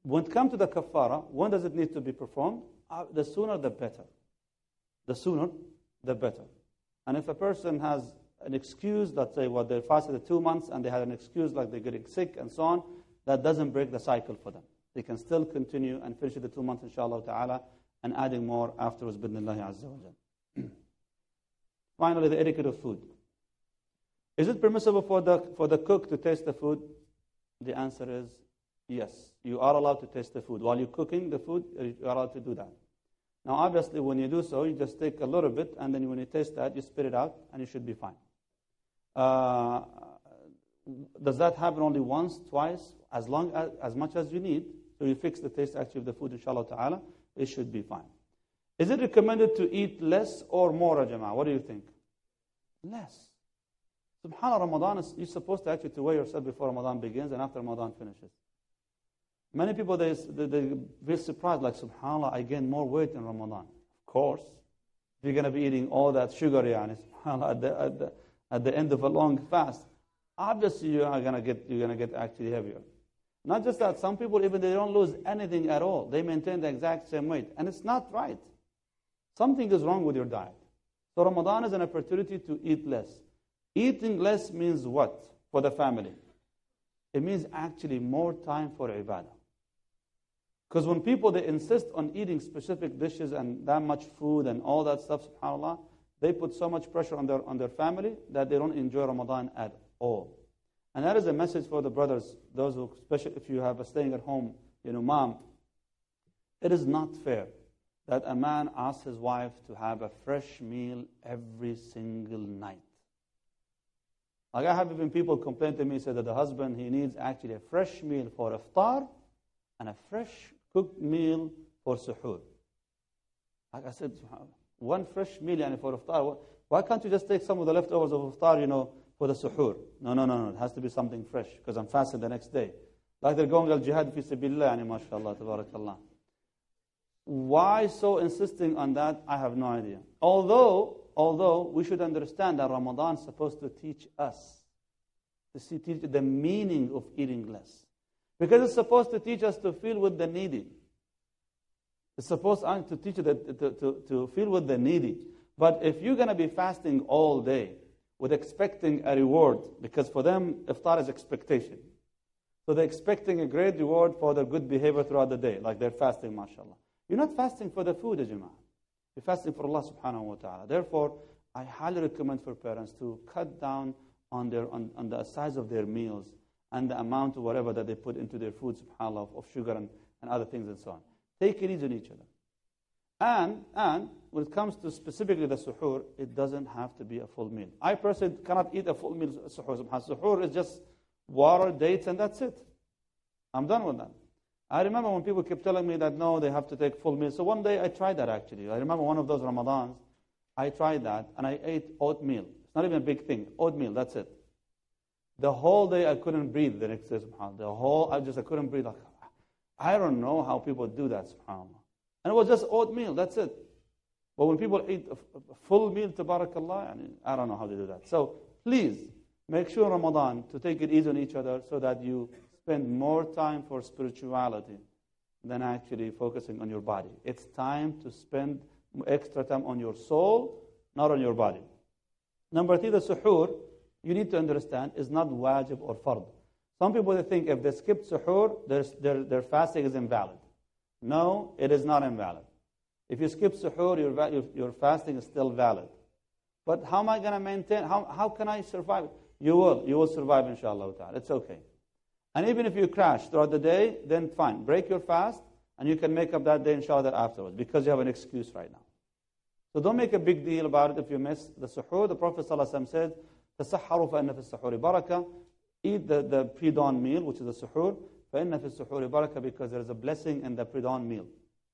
when it comes to the kafara, when does it need to be performed? Uh, the sooner the better. The sooner the better. And if a person has an excuse, let's say well, they fasted two months and they had an excuse like they're getting sick and so on, that doesn't break the cycle for them. They can still continue and finish the two months, inshallah ta'ala, and adding more afterwards, bi'idhnillahi azza wa Finally, the etiquette of food. Is it permissible for the, for the cook to taste the food? The answer is yes. You are allowed to taste the food. While you're cooking the food, you're allowed to do that. Now, obviously, when you do so, you just take a little bit, and then when you taste that, you spit it out, and you should be fine. Uh, does that happen only once, twice, as long as, as much as you need? So you fix the taste actually of the food, inshallah ta'ala, it should be fine. Is it recommended to eat less or more, Jama'ah? What do you think? Less. Subhanallah, Ramadan is, you're supposed to actually to weigh yourself before Ramadan begins and after Ramadan finishes. Many people, they, they, they feel surprised, like, subhanAllah, I gain more weight in Ramadan. Of course. If you're going to be eating all that sugar, yani, subhanAllah, at the, at, the, at the end of a long fast, obviously you are going to get, you're going to get actually heavier. Not just that, some people, even they don't lose anything at all. They maintain the exact same weight. And it's not right. Something is wrong with your diet. So Ramadan is an opportunity to eat less. Eating less means what for the family? It means actually more time for ibadah. Because when people they insist on eating specific dishes and that much food and all that stuff, subhanAllah, they put so much pressure on their, on their family that they don't enjoy Ramadan at all. And that is a message for the brothers, those who, especially if you have a staying at home, you know, mom. It is not fair that a man asks his wife to have a fresh meal every single night. Like I have even people complain to me, say that the husband, he needs actually a fresh meal for iftar and a fresh cooked meal for suhoor. Like I said, one fresh meal yani, for iftar. Why can't you just take some of the leftovers of iftar, you know, for the suhoor? No, no, no, no. It has to be something fresh because I'm fasting the next day. Like they're going al jihad fi sabilillah, yani, mashallah, tabarakallah. Why so insisting on that? I have no idea. Although, although we should understand that Ramadan is supposed to teach us to see, teach the meaning of eating less. Because it's supposed to teach us to feel with the needy. It's supposed uh, to teach you that, to, to, to feel with the needy. But if you're going to be fasting all day with expecting a reward, because for them, iftar is expectation. So they're expecting a great reward for their good behavior throughout the day, like they're fasting, mashallah. You're not fasting for the food, Jama'ah. You're fasting for Allah subhanahu wa ta'ala. Therefore, I highly recommend for parents to cut down on, their, on, on the size of their meals and the amount of whatever that they put into their food, subhanAllah, of sugar and, and other things and so on. Take it easy on each other. And, and when it comes to specifically the suhoor, it doesn't have to be a full meal. I personally cannot eat a full meal suhoor. Suhoor is just water, dates, and that's it. I'm done with that. I remember when people kept telling me that no, they have to take full meal. So one day I tried that actually. I remember one of those Ramadans, I tried that and I ate oatmeal. It's not even a big thing. Oatmeal, that's it. The whole day I couldn't breathe the next day, subhanAllah. The whole, I just, I couldn't breathe. Like, I don't know how people do that, subhanAllah. And it was just oatmeal, that's it. But when people eat a, full meal, tabarakallah, I don't know how to do that. So please, make sure Ramadan to take it easy on each other so that you spend more time for spirituality than actually focusing on your body. It's time to spend extra time on your soul, not on your body. Number three, the suhoor you need to understand, is not wajib or fard. Some people they think if they skip suhoor, their, their, their fasting is invalid. No, it is not invalid. If you skip suhoor, your, your, your fasting is still valid. But how am I going to maintain? How, how can I survive? You will. You will survive, inshallah. It's okay. And even if you crash throughout the day, then fine. Break your fast, and you can make up that day, inshallah, afterwards, because you have an excuse right now. So don't make a big deal about it if you miss the suhoor. The Prophet ﷺ said, تسحروا فإن في السحور بركة. Eat the, the pre-dawn meal, which is the suhoor. فإن في السحور بركة because there is a blessing in the pre-dawn meal.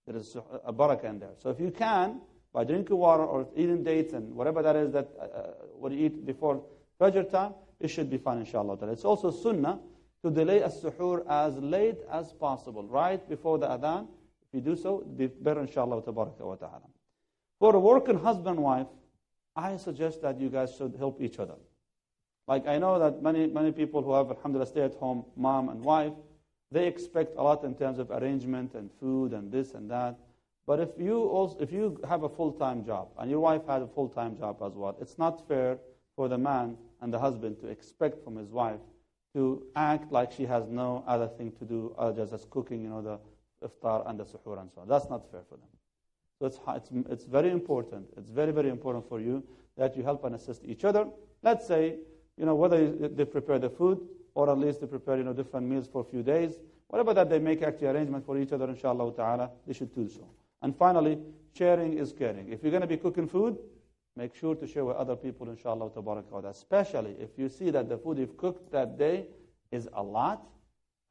There is a barakah in there. So if you can, by drinking water or eating dates and whatever that is that uh, uh what you eat before Fajr time, it should be fine, inshallah. It's also sunnah to delay a suhoor as late as possible, right before the adhan. If you do so, be better, inshallah, ta'ala. For a working husband and wife, I suggest that you guys should help each other. Like I know that many, many people who have, alhamdulillah, stay at home mom and wife, they expect a lot in terms of arrangement and food and this and that. But if you, also, if you have a full time job and your wife has a full time job as well, it's not fair for the man and the husband to expect from his wife to act like she has no other thing to do other than just cooking, you know, the iftar and the suhoor and so on. That's not fair for them. So it's, it's, it's very important. It's very, very important for you that you help and assist each other. Let's say you know, whether they prepare the food or at least they prepare, you know, different meals for a few days. Whatever that they make actually arrangement for each other, inshallah ta'ala, they should do so. And finally, sharing is caring. If you're going to be cooking food, make sure to share with other people, inshallah ta'ala, especially if you see that the food you've cooked that day is a lot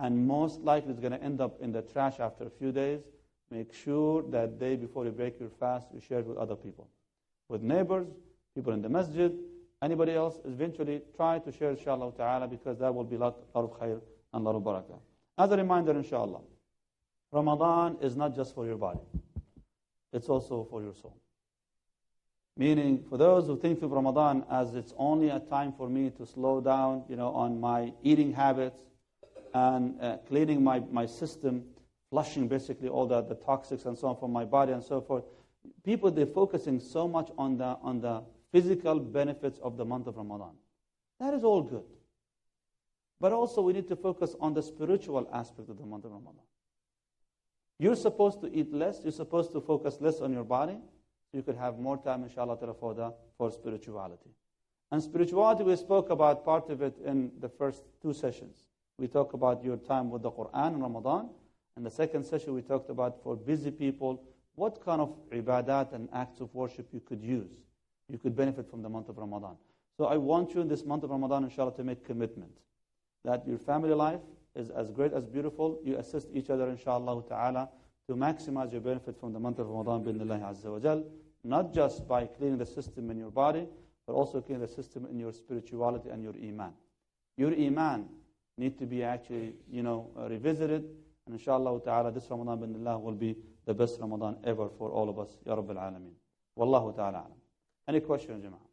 and most likely it's going to end up in the trash after a few days, make sure that day before you break your fast, you share it with other people, with neighbors, people in the masjid, Anybody else, eventually try to share inshallah ta'ala because that will be a lot, lot of khair and lot of barakah. As a reminder, inshallah, Ramadan is not just for your body. It's also for your soul. Meaning, for those who think of Ramadan as it's only a time for me to slow down, you know, on my eating habits and uh, cleaning my, my system, flushing basically all the, the toxics and so on from my body and so forth. People, they're focusing so much on the, on the physical benefits of the month of Ramadan. That is all good. But also, we need to focus on the spiritual aspect of the month of Ramadan. You're supposed to eat less, you're supposed to focus less on your body, so you could have more time, inshallah, for, for spirituality. And spirituality, we spoke about part of it in the first two sessions. We talked about your time with the Quran in Ramadan. And the second session, we talked about for busy people, what kind of ibadat and acts of worship you could use you could benefit from the month of Ramadan. So I want you in this month of Ramadan, inshallah, to make commitment that your family life is as great as beautiful. You assist each other, inshallah ta'ala, to maximize your benefit from the month of Ramadan, bi'idhnillahi azza wa jal, not just by cleaning the system in your body, but also cleaning the system in your spirituality and your iman. Your iman need to be actually, you know, uh, revisited. And inshallah ta'ala, this Ramadan, bi'idhnillah, will be the best Ramadan ever for all of us. Ya Rabbil Alameen. Wallahu ta'ala. Any questions, Jama'ah?